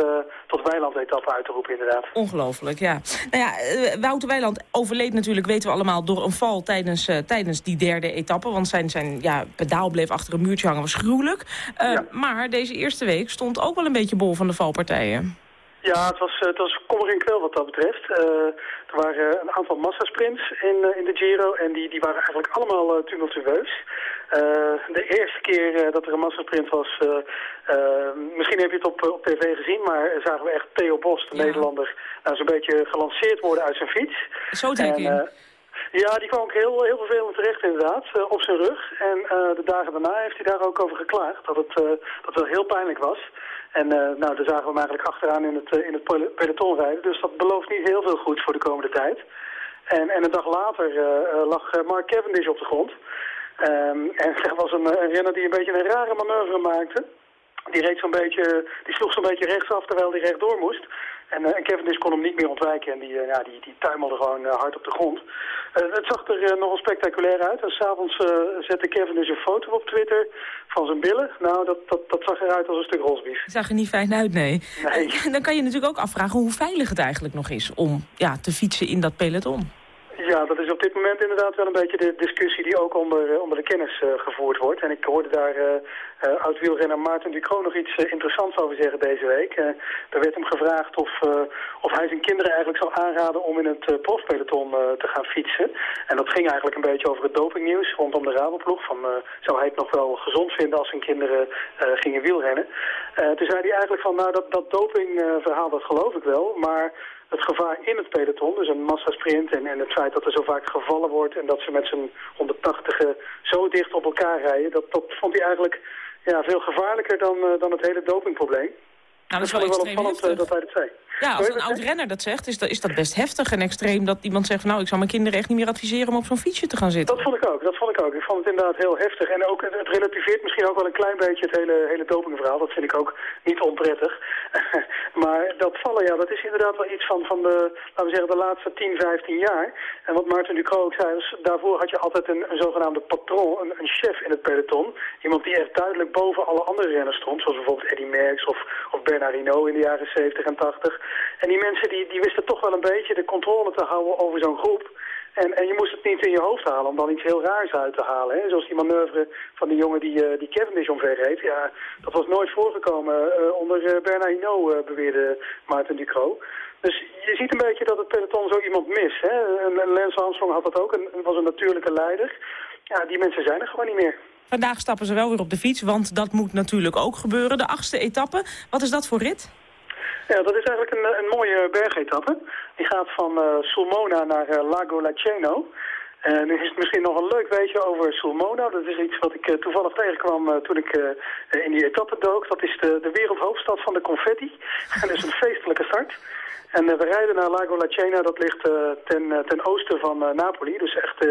tot Weiland-etappe uit te roepen, inderdaad. Ongelooflijk, ja. Nou ja, Wouter Weiland overleed natuurlijk, weten we allemaal, door een val tijdens, tijdens die derde etappe. Want zijn, zijn ja, pedaal bleef achter een muurtje hangen, was gruwelijk. Ja. Maar deze eerste week stond ook wel een beetje bol van de valpartijen. Ja, het was, het was kommer en kwel wat dat betreft. Uh, er waren een aantal massasprints in, uh, in de Giro en die, die waren eigenlijk allemaal uh, tumultueus. de eerste keer dat er een massasprint was, misschien heb je het op, op tv gezien, maar zagen we echt Theo Bos, de ja. Nederlander, nou, zo'n beetje gelanceerd worden uit zijn fiets. Zo denk ik. Ja, die kwam ook heel, heel vervelend terecht inderdaad, uh, op zijn rug. En uh, de dagen daarna heeft hij daar ook over geklaagd, dat het, uh, dat het wel heel pijnlijk was. En nou, daar zagen we hem eigenlijk achteraan in het, in het peloton rijden. Dus dat belooft niet heel veel goed voor de komende tijd. En, en een dag later lag Mark Cavendish op de grond. Um, en dat was een, een renner die een beetje een rare manoeuvre maakte. Die, reed zo'n beetje, die sloeg zo'n beetje rechtsaf terwijl hij rechtdoor moest. En, uh, en Cavendish kon hem niet meer ontwijken en die, uh, ja, die, die tuimelde gewoon uh, hard op de grond. het zag er nogal spectaculair uit. En s'avonds zette Cavendish een foto op Twitter van zijn billen. Nou, dat, dat, dat zag eruit als een stuk rosbief. Het zag er niet fijn uit, nee. nee. Dan kan je natuurlijk ook afvragen hoe veilig het eigenlijk nog is om ja, te fietsen in dat peloton. Ja, dat is op dit moment inderdaad wel een beetje de discussie die ook onder, onder de kennis uh, gevoerd wordt. En ik hoorde daar uh, oud-wielrenner Maarten Ducro nog iets interessants over zeggen deze week. er werd hem gevraagd of, of hij zijn kinderen eigenlijk zou aanraden om in het profpeloton te gaan fietsen. En dat ging eigenlijk een beetje over het dopingnieuws rondom de Rabobank. Van zou hij het nog wel gezond vinden als zijn kinderen gingen wielrennen? toen zei hij eigenlijk van nou dat, dat dopingverhaal dat geloof ik wel, maar het gevaar in het peloton, dus een massasprint en, en het feit dat er zo vaak gevallen wordt en dat ze met z'n 180 zo dicht op elkaar rijden, dat, dat vond hij eigenlijk ja, veel gevaarlijker dan, uh, dan het hele dopingprobleem. Nou, dat is wel, wel opvallend uh, dat hij dat zei. Ja, als een oud-renner dat zegt, is dat, is dat best heftig en extreem... dat iemand zegt, nou, ik zou mijn kinderen echt niet meer adviseren... om op zo'n fietsje te gaan zitten. Dat vond ik ook, dat vond ik ook. Ik vond het inderdaad heel heftig. En ook, het relativeert misschien ook wel een klein beetje het hele, hele dopingverhaal. Dat vind ik ook niet onprettig. maar dat vallen, ja, dat is inderdaad wel iets van, van de, laten we zeggen, de laatste 10, 15 jaar. En wat Maarten Ducro ook zei, daarvoor had je altijd een, een zogenaamde patron, een, een, chef in het peloton. Iemand die echt duidelijk boven alle andere renners stond. Zoals bijvoorbeeld Eddie Merckx of, of Bernard Hinault in de jaren 70 en 80. En die mensen die, die wisten toch wel een beetje de controle te houden over zo'n groep. En, en je moest het niet in je hoofd halen om dan iets heel raars uit te halen. Hè? Zoals die manoeuvre van die jongen die, uh, die Cavendish omver reed. Ja, dat was nooit voorgekomen uh, onder uh, Bernard Hinault, beweerde Maarten Ducro. Dus je ziet een beetje dat het peloton zo iemand mist. Hè? En Lance Armstrong had dat ook, en was een natuurlijke leider. Ja, die mensen zijn er gewoon niet meer. Vandaag stappen ze wel weer op de fiets, want dat moet natuurlijk ook gebeuren. De achtste etappe, wat is dat voor rit? Ja, dat is eigenlijk een, een mooie bergetappe. Die gaat van uh, Sulmona naar uh, Lago Laceno. En nu is het misschien nog een leuk weetje over Sulmona. Dat is iets wat ik toevallig tegenkwam toen ik in die etappe dook. Dat is de, de wereldhoofdstad van de confetti. En dat is een feestelijke start. En we rijden naar Lago Lacena, dat ligt ten, ten oosten van Napoli. Dus echt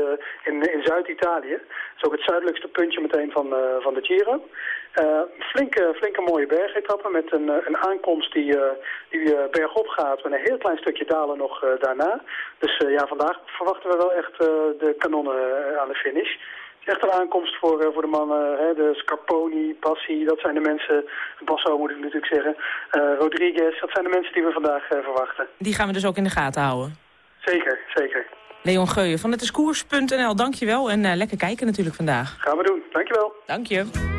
in, in Zuid-Italië. Dat is ook het zuidelijkste puntje meteen van, van de Giro. Flinke, flinke mooie bergetappe met een, een aankomst die, die bergop gaat met een heel klein stukje dalen nog daarna. Dus ja, vandaag verwachten we wel echt de kanonnen aan de finish. Echt een aankomst voor, voor de mannen, hè, de Scarponi, Bassi, dat zijn de mensen, Basso moet ik natuurlijk zeggen, Rodriguez, dat zijn de mensen die we vandaag verwachten. Die gaan we dus ook in de gaten houden? Zeker, zeker. Leon Geuyen van het is koers.nl, dankjewel en lekker kijken natuurlijk vandaag. Gaan we doen, dankjewel. Dank je.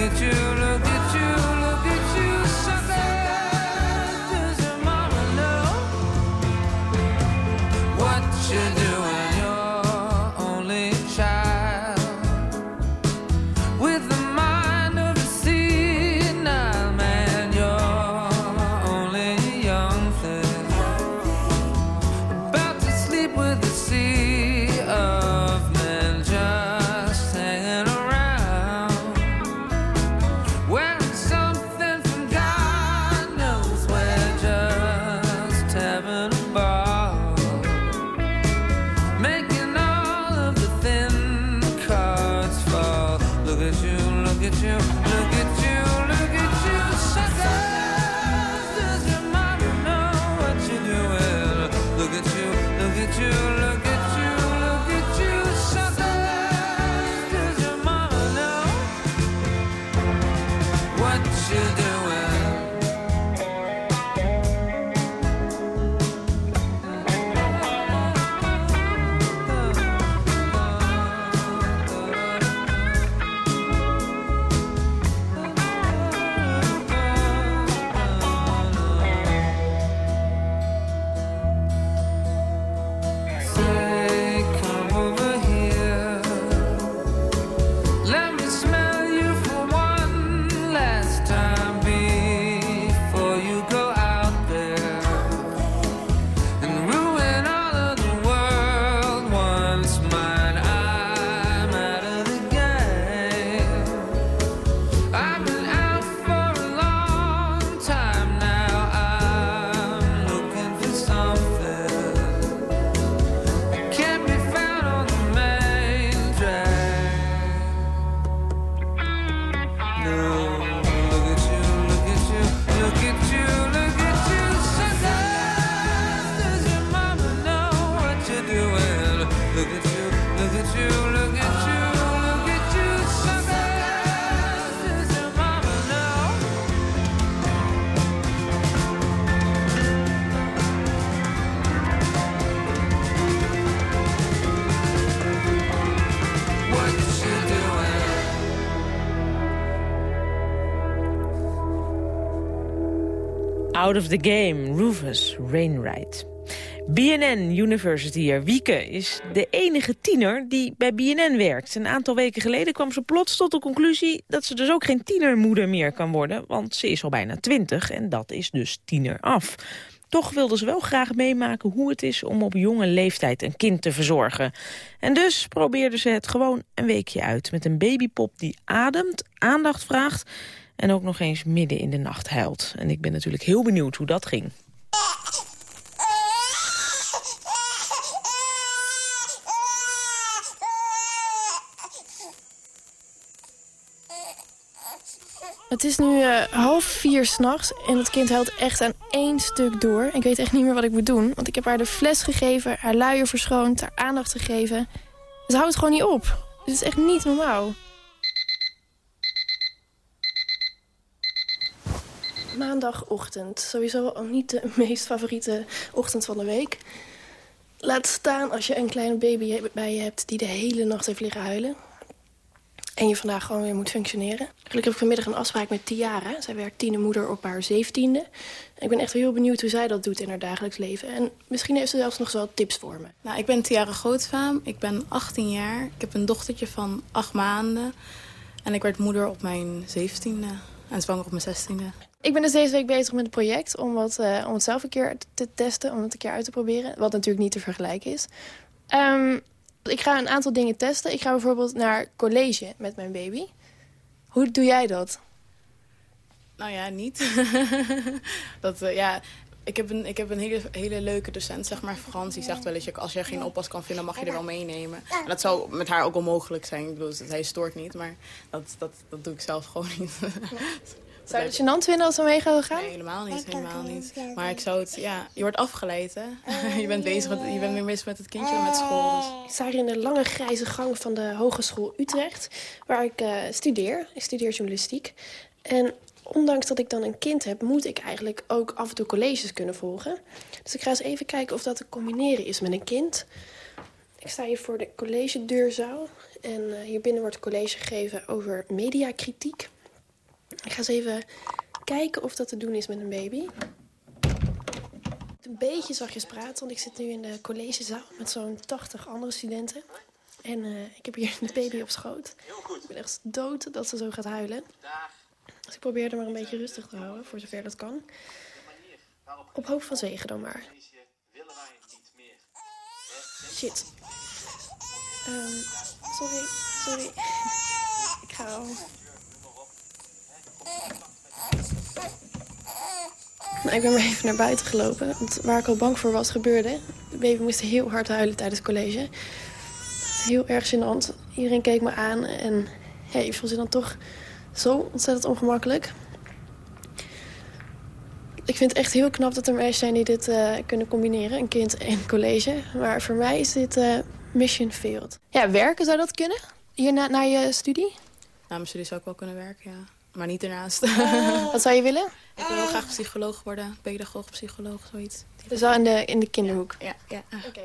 that you love. Out of the Game, Rufus Wainwright. BNN University Wieke is de enige tiener die bij BNN werkt. Een aantal weken geleden kwam ze plots tot de conclusie... dat ze dus ook geen tienermoeder meer kan worden... want ze is al bijna twintig en dat is dus tiener af. Toch wilde ze wel graag meemaken hoe het is om op jonge leeftijd een kind te verzorgen. En dus probeerde ze het gewoon een weekje uit met een babypop die ademt, aandacht vraagt en ook nog eens midden in de nacht huilt. En ik ben natuurlijk heel benieuwd hoe dat ging. Het is nu uh, half vier s'nachts en het kind huilt echt aan één stuk door. Ik weet echt niet meer wat ik moet doen, want ik heb haar de fles gegeven, haar luier verschoond, haar aandacht gegeven. Ze houdt gewoon niet op. Dit is echt niet normaal. Maandagochtend. Sowieso niet de meest favoriete ochtend van de week. Laat staan als je een kleine baby bij je hebt die de hele nacht heeft liggen huilen. En je vandaag gewoon weer moet functioneren. Gelukkig heb ik vanmiddag een afspraak met Tiara. Zij werkt tienermoeder op haar zeventiende. Ik ben echt heel benieuwd hoe zij dat doet in haar dagelijks leven. En misschien heeft ze zelfs nog wel tips voor me. Nou, ik ben Tiara Grootvaam. Ik ben 18 jaar. Ik heb een dochtertje van 8 maanden. En ik werd moeder op mijn zeventiende. En zwanger op mijn zestiende. Ik ben dus deze week bezig met een project om, wat, uh, om het zelf een keer te testen. Om het een keer uit te proberen. Wat natuurlijk niet te vergelijken is. Um, ik ga een aantal dingen testen. Ik ga bijvoorbeeld naar college met mijn baby. Hoe doe jij dat? Nou ja, niet. dat, uh, ja, ik heb een, ik heb een hele, hele leuke docent, zeg maar, Frans. Die zegt wel eens, als je geen oppas kan vinden, mag je er wel meenemen. En dat zou met haar ook onmogelijk zijn. Ik bedoel, hij stoort niet, maar dat, dat, dat doe ik zelf gewoon niet. Zou je het gênant vinden als we mee gaan? Nee, helemaal niet. Helemaal niet. Maar ik zou het, ja, je wordt afgeleid, hè. je bent bezig met, je bent weer bezig met het kindje en met school. Dus. Ik sta hier in de lange grijze gang van de Hogeschool Utrecht, waar ik uh, studeer. Ik studeer journalistiek. En ondanks dat ik dan een kind heb, moet ik eigenlijk ook af en toe colleges kunnen volgen. Dus ik ga eens even kijken of dat te combineren is met een kind. Ik sta hier voor de collegedeurzaal. En uh, hier binnen wordt college gegeven over mediakritiek. Ik ga eens even kijken of dat te doen is met een baby. Een beetje zachtjes praten, want ik zit nu in de collegezaal met zo'n 80 andere studenten. En uh, ik heb hier de baby op schoot. Ik ben echt dood dat ze zo gaat huilen. Dus ik probeer er maar een beetje rustig te houden, voor zover dat kan. Op hoop van zegen dan maar. Shit. Um, sorry, sorry. ik ga al. Nou, ik ben maar even naar buiten gelopen. Want waar ik al bang voor was, gebeurde. De baby moest heel hard huilen tijdens college. Heel erg gênant. Iedereen keek me aan en hey, ik voelde zich dan toch zo ontzettend ongemakkelijk. Ik vind het echt heel knap dat er meisjes zijn die dit uh, kunnen combineren. Een kind en college. Maar voor mij is dit uh, mission failed. Ja, werken zou dat kunnen? Hier na, naar je studie? Nou, mijn studie zou ik wel kunnen werken, ja. Maar niet ernaast. Wat zou je willen? Ik wil wel graag psycholoog worden. Pedagoog, psycholoog, zoiets. Dus wel in de, in de kinderhoek? Ja, ja. ja. Oké.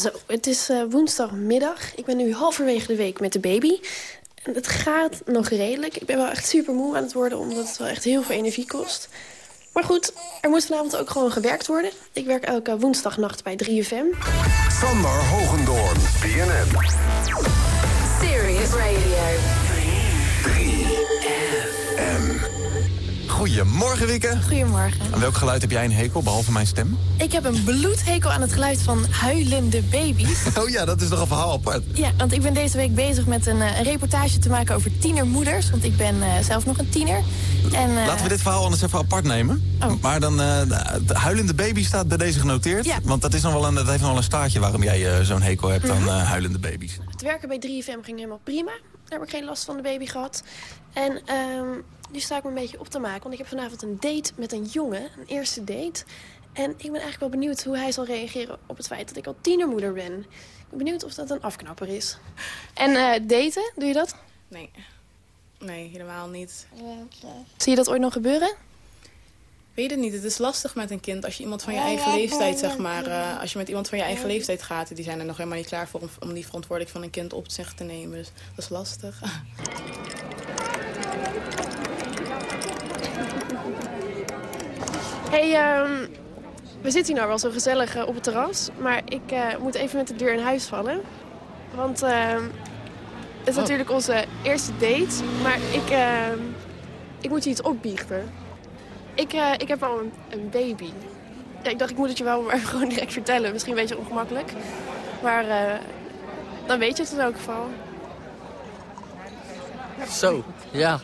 Zo, het is uh, woensdagmiddag. Ik ben nu halverwege de week met de baby. En het gaat nog redelijk. Ik ben wel echt super moe aan het worden, omdat het wel echt heel veel energie kost. Maar goed, er moet vanavond ook gewoon gewerkt worden. Ik werk elke woensdagnacht bij 3FM. Sander Hogendoorn, BNN. Serious Radio. Goedemorgen, Wikke. Goedemorgen. Aan welk geluid heb jij een hekel, behalve mijn stem? Ik heb een bloedhekel aan het geluid van huilende baby's. Oh ja, dat is nog een verhaal apart. Ja, want ik ben deze week bezig met een, een reportage te maken over tienermoeders. Want ik ben uh, zelf nog een tiener. En, uh... Laten we dit verhaal anders even apart nemen. Oh. Maar dan, de, de huilende baby staat bij deze genoteerd. Ja. Want dat, is nog wel een, dat heeft nog wel een staartje waarom jij zo'n hekel hebt aan huilende baby's. Het werken bij 3FM ging helemaal prima. Daar heb ik geen last van de baby gehad. En um, nu sta ik me een beetje op te maken. Want ik heb vanavond een date met een jongen. Een eerste date. En ik ben eigenlijk wel benieuwd hoe hij zal reageren op het feit dat ik al tienermoeder ben. Ik ben benieuwd of dat een afknapper is. En uh, daten, doe je dat? Nee. Nee, helemaal niet. Zie je dat ooit nog gebeuren? Weet het niet. Het is lastig met een kind als je iemand van je eigen leeftijd, zeg maar... Uh, als je met iemand van je eigen leeftijd gaat... die zijn er nog helemaal niet klaar voor om, om die verantwoordelijk van een kind op zich te nemen. Dus dat is lastig. hey, ehm, we zitten hier nou wel zo gezellig eh, op het terras. Maar ik eh, moet even met de deur in huis vallen. Want ehm, het is Oh. natuurlijk onze eerste date. Maar ik, ehm, ik moet je iets opbiechten. Ik, eh, ik heb al een, een baby. Ja, ik dacht, ik moet het je wel maar gewoon direct vertellen. Misschien een beetje ongemakkelijk. Maar dan weet je het in elk geval. Zo, ja.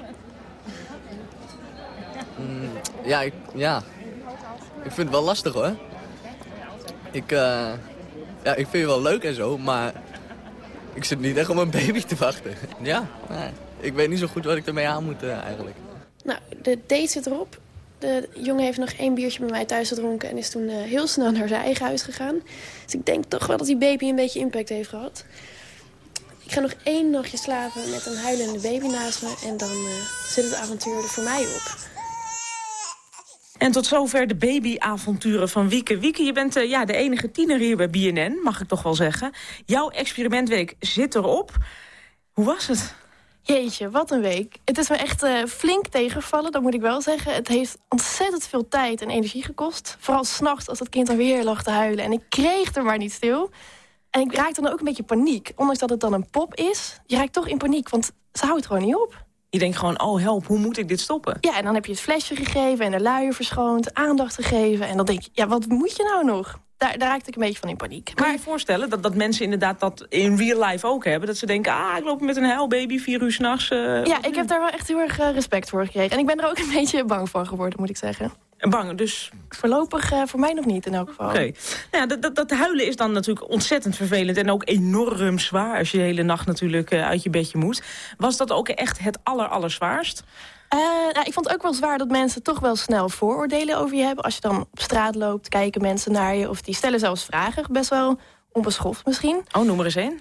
Mm, ja, ik, ja. Ik vind het wel lastig hoor. Ik, eh, ja, ik vind je wel leuk en zo, maar ik zit niet echt op een baby te wachten. Ja, nee. ik weet niet zo goed wat ik ermee aan moet eh, eigenlijk. Nou, de date zit erop. De jongen heeft nog één biertje bij mij thuis gedronken... en is toen eh, heel snel naar zijn eigen huis gegaan. Dus ik denk toch wel dat die baby een beetje impact heeft gehad. Ik ga nog één nachtje slapen met een huilende baby naast me... en dan zit het avontuur er voor mij op. En tot zover de babyavonturen van Wieke. Wieke, je bent eh, ja, de enige tiener hier bij BNN, mag ik toch wel zeggen. Jouw experimentweek zit erop. Hoe was het? Jeetje, wat een week. Het is me echt eh, flink tegengevallen, dat moet ik wel zeggen. Het heeft ontzettend veel tijd en energie gekost. Vooral s'nachts als het kind dan weer lag te huilen. En ik kreeg er maar niet stil. En ik raakte dan ook een beetje paniek. Ondanks dat het dan een pop is, je raakt toch in paniek. Want ze houdt gewoon niet op. Je denkt gewoon, oh help, hoe moet ik dit stoppen? Ja, en dan heb je het flesje gegeven en de luier verschoond, aandacht gegeven. En dan denk je, ja, wat moet je nou nog? Daar, daar raakte ik een beetje van in paniek. Kan je je voorstellen dat, dat mensen inderdaad dat in real life ook hebben? Dat ze denken, ah, ik loop met een huilbaby vier uur s'nachts. uh, Ja, ik heb daar wel echt heel erg eh, respect voor gekregen. En ik ben er ook een beetje bang van geworden, moet ik zeggen. Bang, dus... Voorlopig uh, voor mij nog niet, in elk geval. Oké. Okay. Nou ja, dat, dat, dat, huilen is dan natuurlijk ontzettend vervelend... en ook enorm zwaar als je de hele nacht natuurlijk uh, uit je bedje moet. Was dat ook echt het aller, allerzwaarst? Uh, nou, ik vond het ook wel zwaar dat mensen toch wel snel vooroordelen over je hebben. Als je dan op straat loopt, kijken mensen naar je... of die stellen zelfs vragen, best wel onbeschoft misschien. Oh, noem er eens één.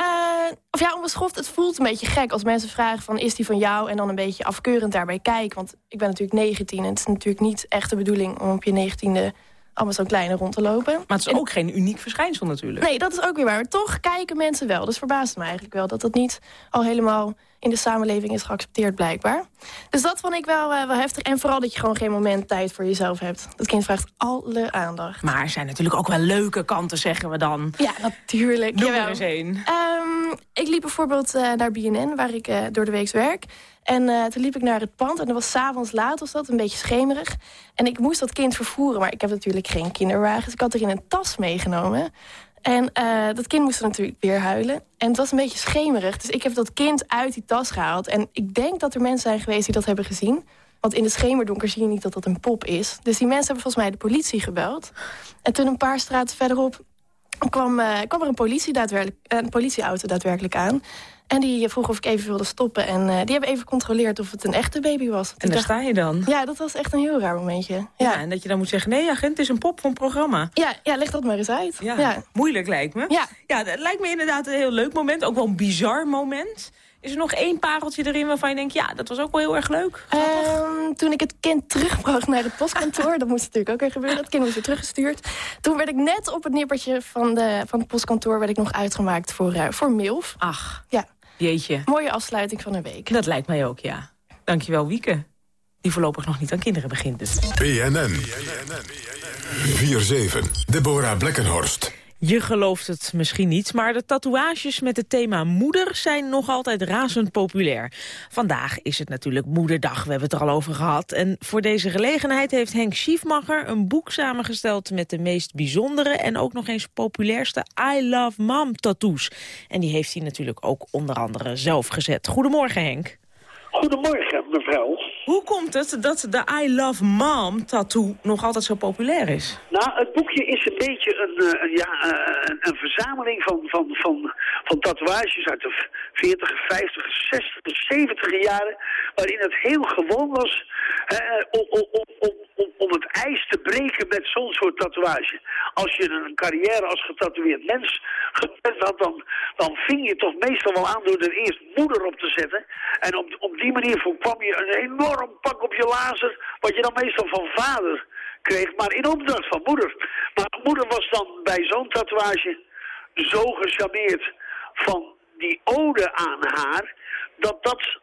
Uh, of ja, onbeschoft, het voelt een beetje gek als mensen vragen van... is die van jou? En dan een beetje afkeurend daarbij kijken. Want ik ben natuurlijk 19 en het is natuurlijk niet echt de bedoeling... om op je 19e allemaal zo'n kleine rond te lopen. Maar het is ook geen uniek verschijnsel natuurlijk. Nee, dat is ook weer waar. Maar toch kijken mensen wel. Dus verbaast me eigenlijk wel dat dat niet al helemaal in de samenleving is geaccepteerd blijkbaar. Dus dat vond ik wel, uh, wel heftig. En vooral dat je gewoon geen moment tijd voor jezelf hebt. Dat kind vraagt alle aandacht. Maar er zijn natuurlijk ook wel leuke kanten, zeggen we dan. Ja, natuurlijk. Noem er eens één. Um, ik liep bijvoorbeeld uh, naar BNN, waar ik uh, door de week werk. En uh, toen liep ik naar het pand en dat was s'avonds laat, was dat, een beetje schemerig. En ik moest dat kind vervoeren, maar ik heb natuurlijk geen kinderwagen. Dus ik had erin een tas meegenomen. En uh, dat kind moest natuurlijk weer huilen. En het was een beetje schemerig. Dus ik heb dat kind uit die tas gehaald. En ik denk dat er mensen zijn geweest die dat hebben gezien. Want in de schemerdonker zie je niet dat dat een pop is. Dus die mensen hebben volgens mij de politie gebeld. En toen een paar straten verderop kwam, uh, kwam er een, politie daadwerkelijk, een politieauto daadwerkelijk aan. En die vroeg of ik even wilde stoppen. En uh, die hebben even gecontroleerd of het een echte baby was. En daar dacht, sta je dan? Ja, dat was echt een heel raar momentje. Ja. ja. en dat je dan moet zeggen, nee agent, het is een pop van programma. Ja, ja leg dat maar eens uit. Ja, ja. Moeilijk lijkt me. Ja. ja, dat lijkt me inderdaad een heel leuk moment. Ook wel een bizar moment. Is er nog één pareltje erin waarvan je denkt... ja, dat was ook wel heel erg leuk? Um, toen ik het kind terugbracht naar het postkantoor... dat moest natuurlijk ook weer gebeuren, dat kind was weer teruggestuurd. Toen werd ik net op het nippertje van, de, van het postkantoor... werd ik nog uitgemaakt voor, uh, voor MILF. Ach, ja. Jeetje. Mooie afsluiting van een week. Dat lijkt mij ook, ja. Dankjewel, Wieke. Die voorlopig nog niet aan kinderen begint dus. BNN. 4-7. Deborah Blekkenhorst. Je gelooft het misschien niet, maar de tatoeages met het thema moeder zijn nog altijd razend populair. Vandaag is het natuurlijk Moederdag, we hebben het er al over gehad. En voor deze gelegenheid heeft Henk Schiefmacher een boek samengesteld met de meest bijzondere en ook nog eens populairste I Love Mom tattoos. En die heeft hij natuurlijk ook onder andere zelf gezet. Goedemorgen Henk. Goedemorgen mevrouw. Hoe komt het dat de I Love Mom tattoo nog altijd zo populair is? Nou, het boekje is een beetje een, uh, ja, uh, een, een, verzameling van, van, van, van tatoeages uit de 40, 50, 60, 70 jaren. Waarin het heel gewoon was uh, om, om, om, om, om het ijs te breken met zo'n soort tatoeage. Als je een carrière als getatoeëerd mens gepland had, dan, dan ving je toch meestal wel aan door er eerst moeder op te zetten. En op, op die manier voorkwam je een enorm pak op je lazer, wat je dan meestal van vader kreeg, maar in opdracht van moeder. Maar moeder was dan bij zo'n tatoeage zo gecharmeerd van die ode aan haar, dat, dat,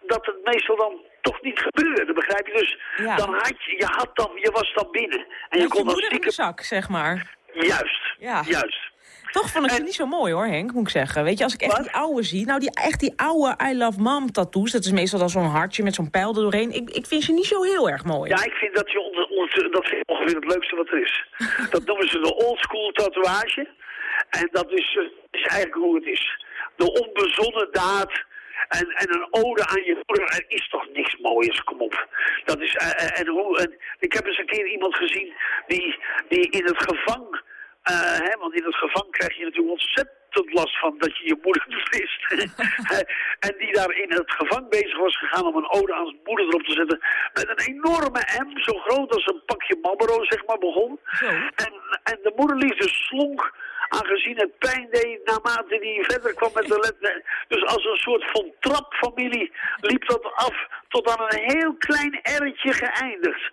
dat het meestal dan toch niet gebeuren, begrijp je? Dus Ja. dan had je, je, had dan, je was dan binnen. En Je je had je kon dan stiekem... zak, zeg maar. Juist, Ja. juist. Toch vond ik ze niet zo mooi hoor, Henk, moet ik zeggen. Weet je, als ik echt die oude zie, nou die, echt die oude I Love Mom tattoos... dat is meestal dan zo'n hartje met zo'n pijl er doorheen. Ik, ik vind ze niet zo heel erg mooi. Ja, ik vind dat, je onder, onder- dat vind ik ongeveer het leukste wat er is. dat noemen ze de oldschool tatoeage. En dat is, eh, is eigenlijk hoe het is. De onbezonnen daad en, en een ode aan je moeder. Er is toch niks moois, kom op. Dat is, eh, eh, en hoe, en ik heb eens een keer iemand gezien die, die in het gevang... eh, hè, want in het gevang krijg je natuurlijk ontzettend last van dat je je moeder verliest. en die daar in het gevang bezig was gegaan om een ode aan zijn moeder erop te zetten. Met een enorme M, zo groot als een pakje Marlboro, zeg maar, begon. En, en de moederliefde slonk aangezien het pijn deed naarmate hij verder kwam met de let. Dus als een soort van trapfamilie liep dat af tot aan een heel klein erretje geëindigd.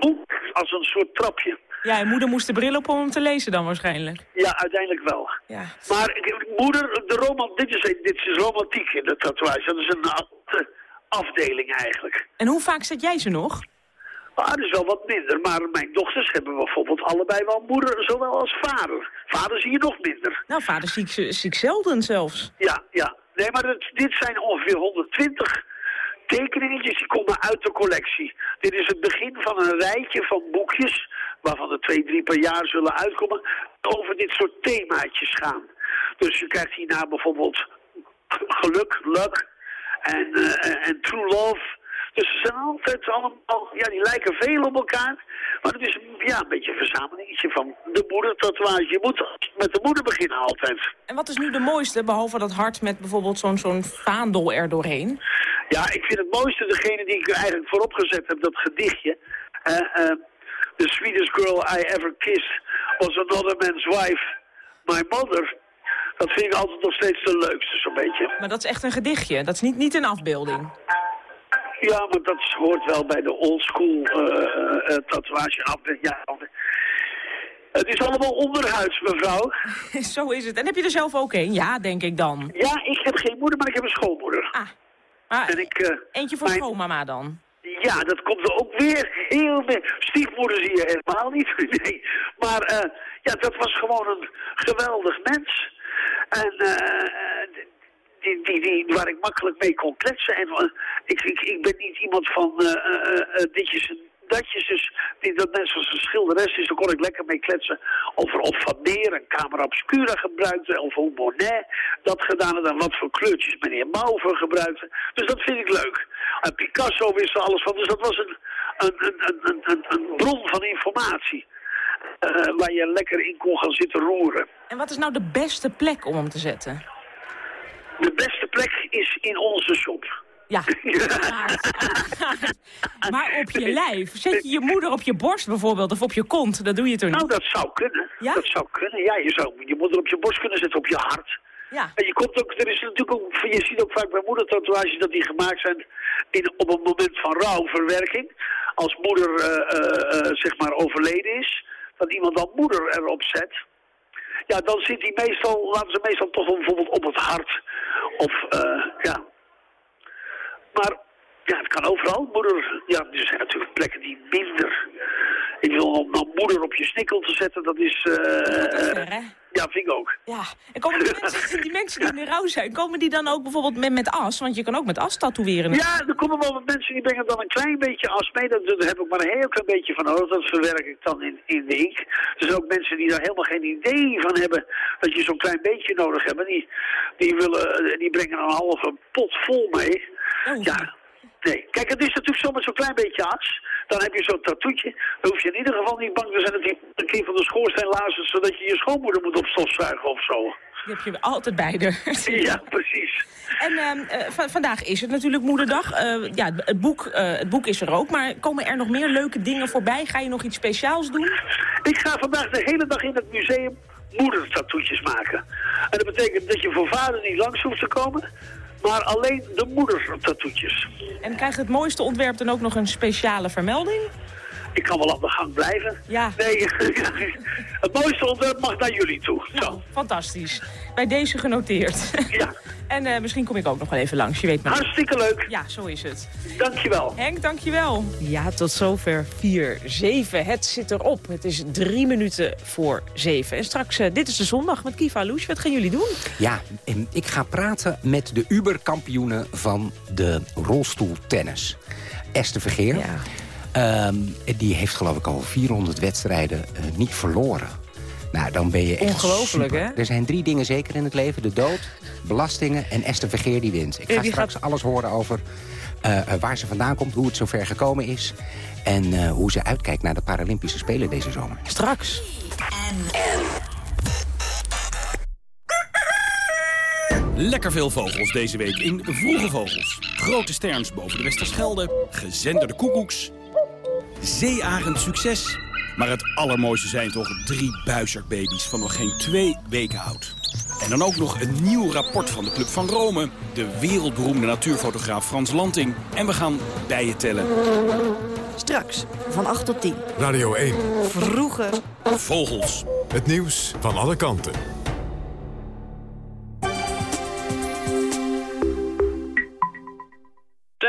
Moe als een soort trapje. Ja, en moeder moest de bril op om hem te lezen dan waarschijnlijk. Ja, uiteindelijk wel. Ja. Maar ik- moeder, de roman, dit, is, dit is romantiek in de tatoeage. Dat is een afdeling eigenlijk. En hoe vaak zet jij ze nog? Ah, dat is wel wat minder. Maar mijn dochters hebben bijvoorbeeld allebei wel moeder, zowel als vader. Vader zie je nog minder. Nou, vader zie ik, zie ik zelden zelfs. Ja, ja. Nee, maar het, dit zijn ongeveer 120 tekeningetjes die komen uit de collectie. Dit is het begin van een rijtje van boekjes, waarvan er twee, drie per jaar zullen uitkomen, over dit soort themaatjes gaan. Dus je krijgt hierna bijvoorbeeld geluk, luck en, eh, en true love. Dus ze zijn altijd allemaal, ja, die lijken veel op elkaar. Maar het is een- ja, een beetje een verzamelingetje van de moedertatoeage. Je moet met de moeder beginnen altijd. En wat is nu de mooiste, behalve dat hart met bijvoorbeeld zo'n zo'n vaandel er doorheen? Ja, ik vind het mooiste, degene die ik eigenlijk voorop gezet heb, dat gedichtje. Eh, the sweetest girl I ever kissed was another man's wife, my mother. Dat vind ik altijd nog steeds de leukste, zo'n beetje. Maar dat is echt een gedichtje, dat is niet, niet een afbeelding. Ja, maar dat hoort wel bij de oldschool eh eh, tatoeage af. Ja, het is allemaal onderhuids, mevrouw. Zo is het. En heb je er zelf ook een? Ja, denk ik dan. Ja, ik heb geen moeder, maar ik heb een schoonmoeder. Ah, en ik, eh, eentje voor mijn- schoonmama dan? Ja, dat komt er ook weer heel meer. Stiefmoeder zie je helemaal niet. Nee. Maar eh, ja, dat was gewoon een geweldig mens. En eh, die, die, die, waar ik makkelijk mee kon kletsen. En eh, ik, ik, ik ben niet iemand van eh, eh, ditjes en datjes. Dus die, dat net zoals een schilderes is, daar kon ik lekker mee kletsen. Over of Van Meer een camera obscura gebruikte. Of hoe Monet dat gedaan had. En wat voor kleurtjes meneer Mauver gebruikte. Dus dat vind ik leuk. En Picasso wist er alles van. Dus dat was een, een, een, een, een, bron van informatie. waar je lekker in kon gaan zitten roeren. En wat is nou de beste plek om hem te zetten? De beste plek is in onze shop. Ja. maar op je lijf. Zet je je moeder op je borst bijvoorbeeld of op je kont? Dat doe je toch niet? Nou, dat zou kunnen. Dat zou kunnen. Ja, je zou je moeder op je borst kunnen zetten, op je hart. Ja. En je komt ook, er is natuurlijk ook, je ziet ook vaak bij moedertatoeages dat die gemaakt zijn in, op een moment van rouwverwerking. Als moeder, eh, eh, eh, zeg maar, overleden is, dat iemand dan moeder erop zet. Ja, dan zit die meestal, laten ze meestal toch wel bijvoorbeeld op het hart. Of, eh, ja. Maar, ja, het kan overal. Moeder, ja, er zijn natuurlijk plekken die minder. Ik wil om dan moeder op je snikkel te zetten, dat is... eh, eh, ja, vind ik ook. Ja, en komen die mensen, die mensen die in de rouw zijn, komen die dan ook bijvoorbeeld met, met as? Want je kan ook met as tatoeëren. Ja, er komen wel wat mensen die brengen dan een klein beetje as mee. Dat, daar heb ik maar een heel klein beetje van nodig. Dat verwerk ik dan in, in de ink. Zijn ook mensen die daar helemaal geen idee van hebben dat je zo'n klein beetje nodig hebt. Die, die, willen, die brengen een halve pot vol mee. Ja, nee. Kijk, het is natuurlijk zo met zo'n klein beetje as. Dan heb je zo'n tattoetje. Dan hoef je in ieder geval niet bang te zijn dat die een keer van de schoorsteen lazert, zodat je je schoonmoeder moet opstofzuigen of zo. Die heb je altijd bij de. Ja, precies. En ehm, eh, va- vandaag is het natuurlijk Moederdag. Eh, ja, het boek, eh, het boek is er ook, maar komen er nog meer leuke dingen voorbij? Ga je nog iets speciaals doen? Ik ga vandaag de hele dag in het museum moedertattoetjes maken. En dat betekent dat je voor vader niet langs hoeft te komen, maar alleen de moedertattoetjes. En krijgt het mooiste ontwerp dan ook nog een speciale vermelding? Ik kan wel aan de gang blijven. Ja. Nee, het mooiste ontwerp mag naar jullie toe. Zo. Fantastisch. Bij deze genoteerd. Ja. en eh, misschien kom ik ook nog wel even langs, je weet maar. Hartstikke leuk. Ja, zo is het. Dankjewel. Henk, dankjewel. Ja, tot zover 4-7. Het zit erop. Het is drie minuten voor 7. En straks, eh, dit is de zondag met Kiva Loes. Wat gaan jullie doen? Ja, ik ga praten met de Uber-kampioenen van de rolstoeltennis. Esther Vergeer. Ehm, die heeft geloof ik al 400 wedstrijden eh, niet verloren. Nou, dan ben je echt Ongelooflijk, super. hè? Er zijn drie dingen zeker in het leven. De dood, belastingen en Esther Vergeer die wint. Ik ga die straks alles horen over eh, eh, waar ze vandaan komt, hoe het zover gekomen is... en eh, hoe ze uitkijkt naar de Paralympische Spelen deze zomer. Straks. Lekker veel vogels deze week in Vroege Vogels. Grote sterns boven de Westerschelde, gezenderde koekoeks, zeearend succes. Maar het allermooiste zijn toch drie buizerbaby's van nog geen twee weken oud. En dan ook nog een nieuw rapport van de Club van Rome, de wereldberoemde natuurfotograaf Frans Lanting. En we gaan bijen tellen. Straks, van 8 tot 10. Radio 1. Vroege Vogels. Het nieuws van alle kanten.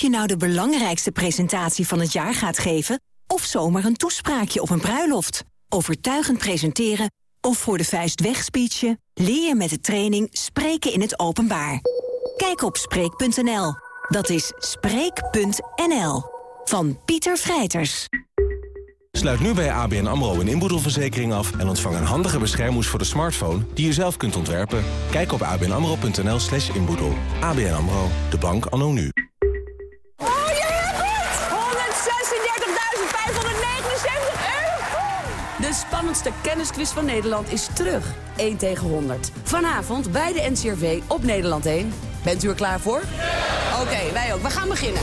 Je nou de belangrijkste presentatie van het jaar gaat geven... of zomaar een toespraakje op een bruiloft. Overtuigend presenteren of voor de vuist wegspeechen... leer je met de training Spreken in het Openbaar. Kijk op Spreek.nl. Dat is Spreek.nl. Van Pieter Vrijters. Sluit nu bij ABN AMRO een inboedelverzekering af... en ontvang een handige beschermhoes voor de smartphone die je zelf kunt ontwerpen. Kijk op abnamro.nl slash inboedel. ABN AMRO, de bank anno nu. De spannendste kennisquiz van Nederland is terug. 1 tegen 100. Vanavond bij de NCRV op Nederland 1. Bent u er klaar voor? Oké, wij ook. We gaan beginnen.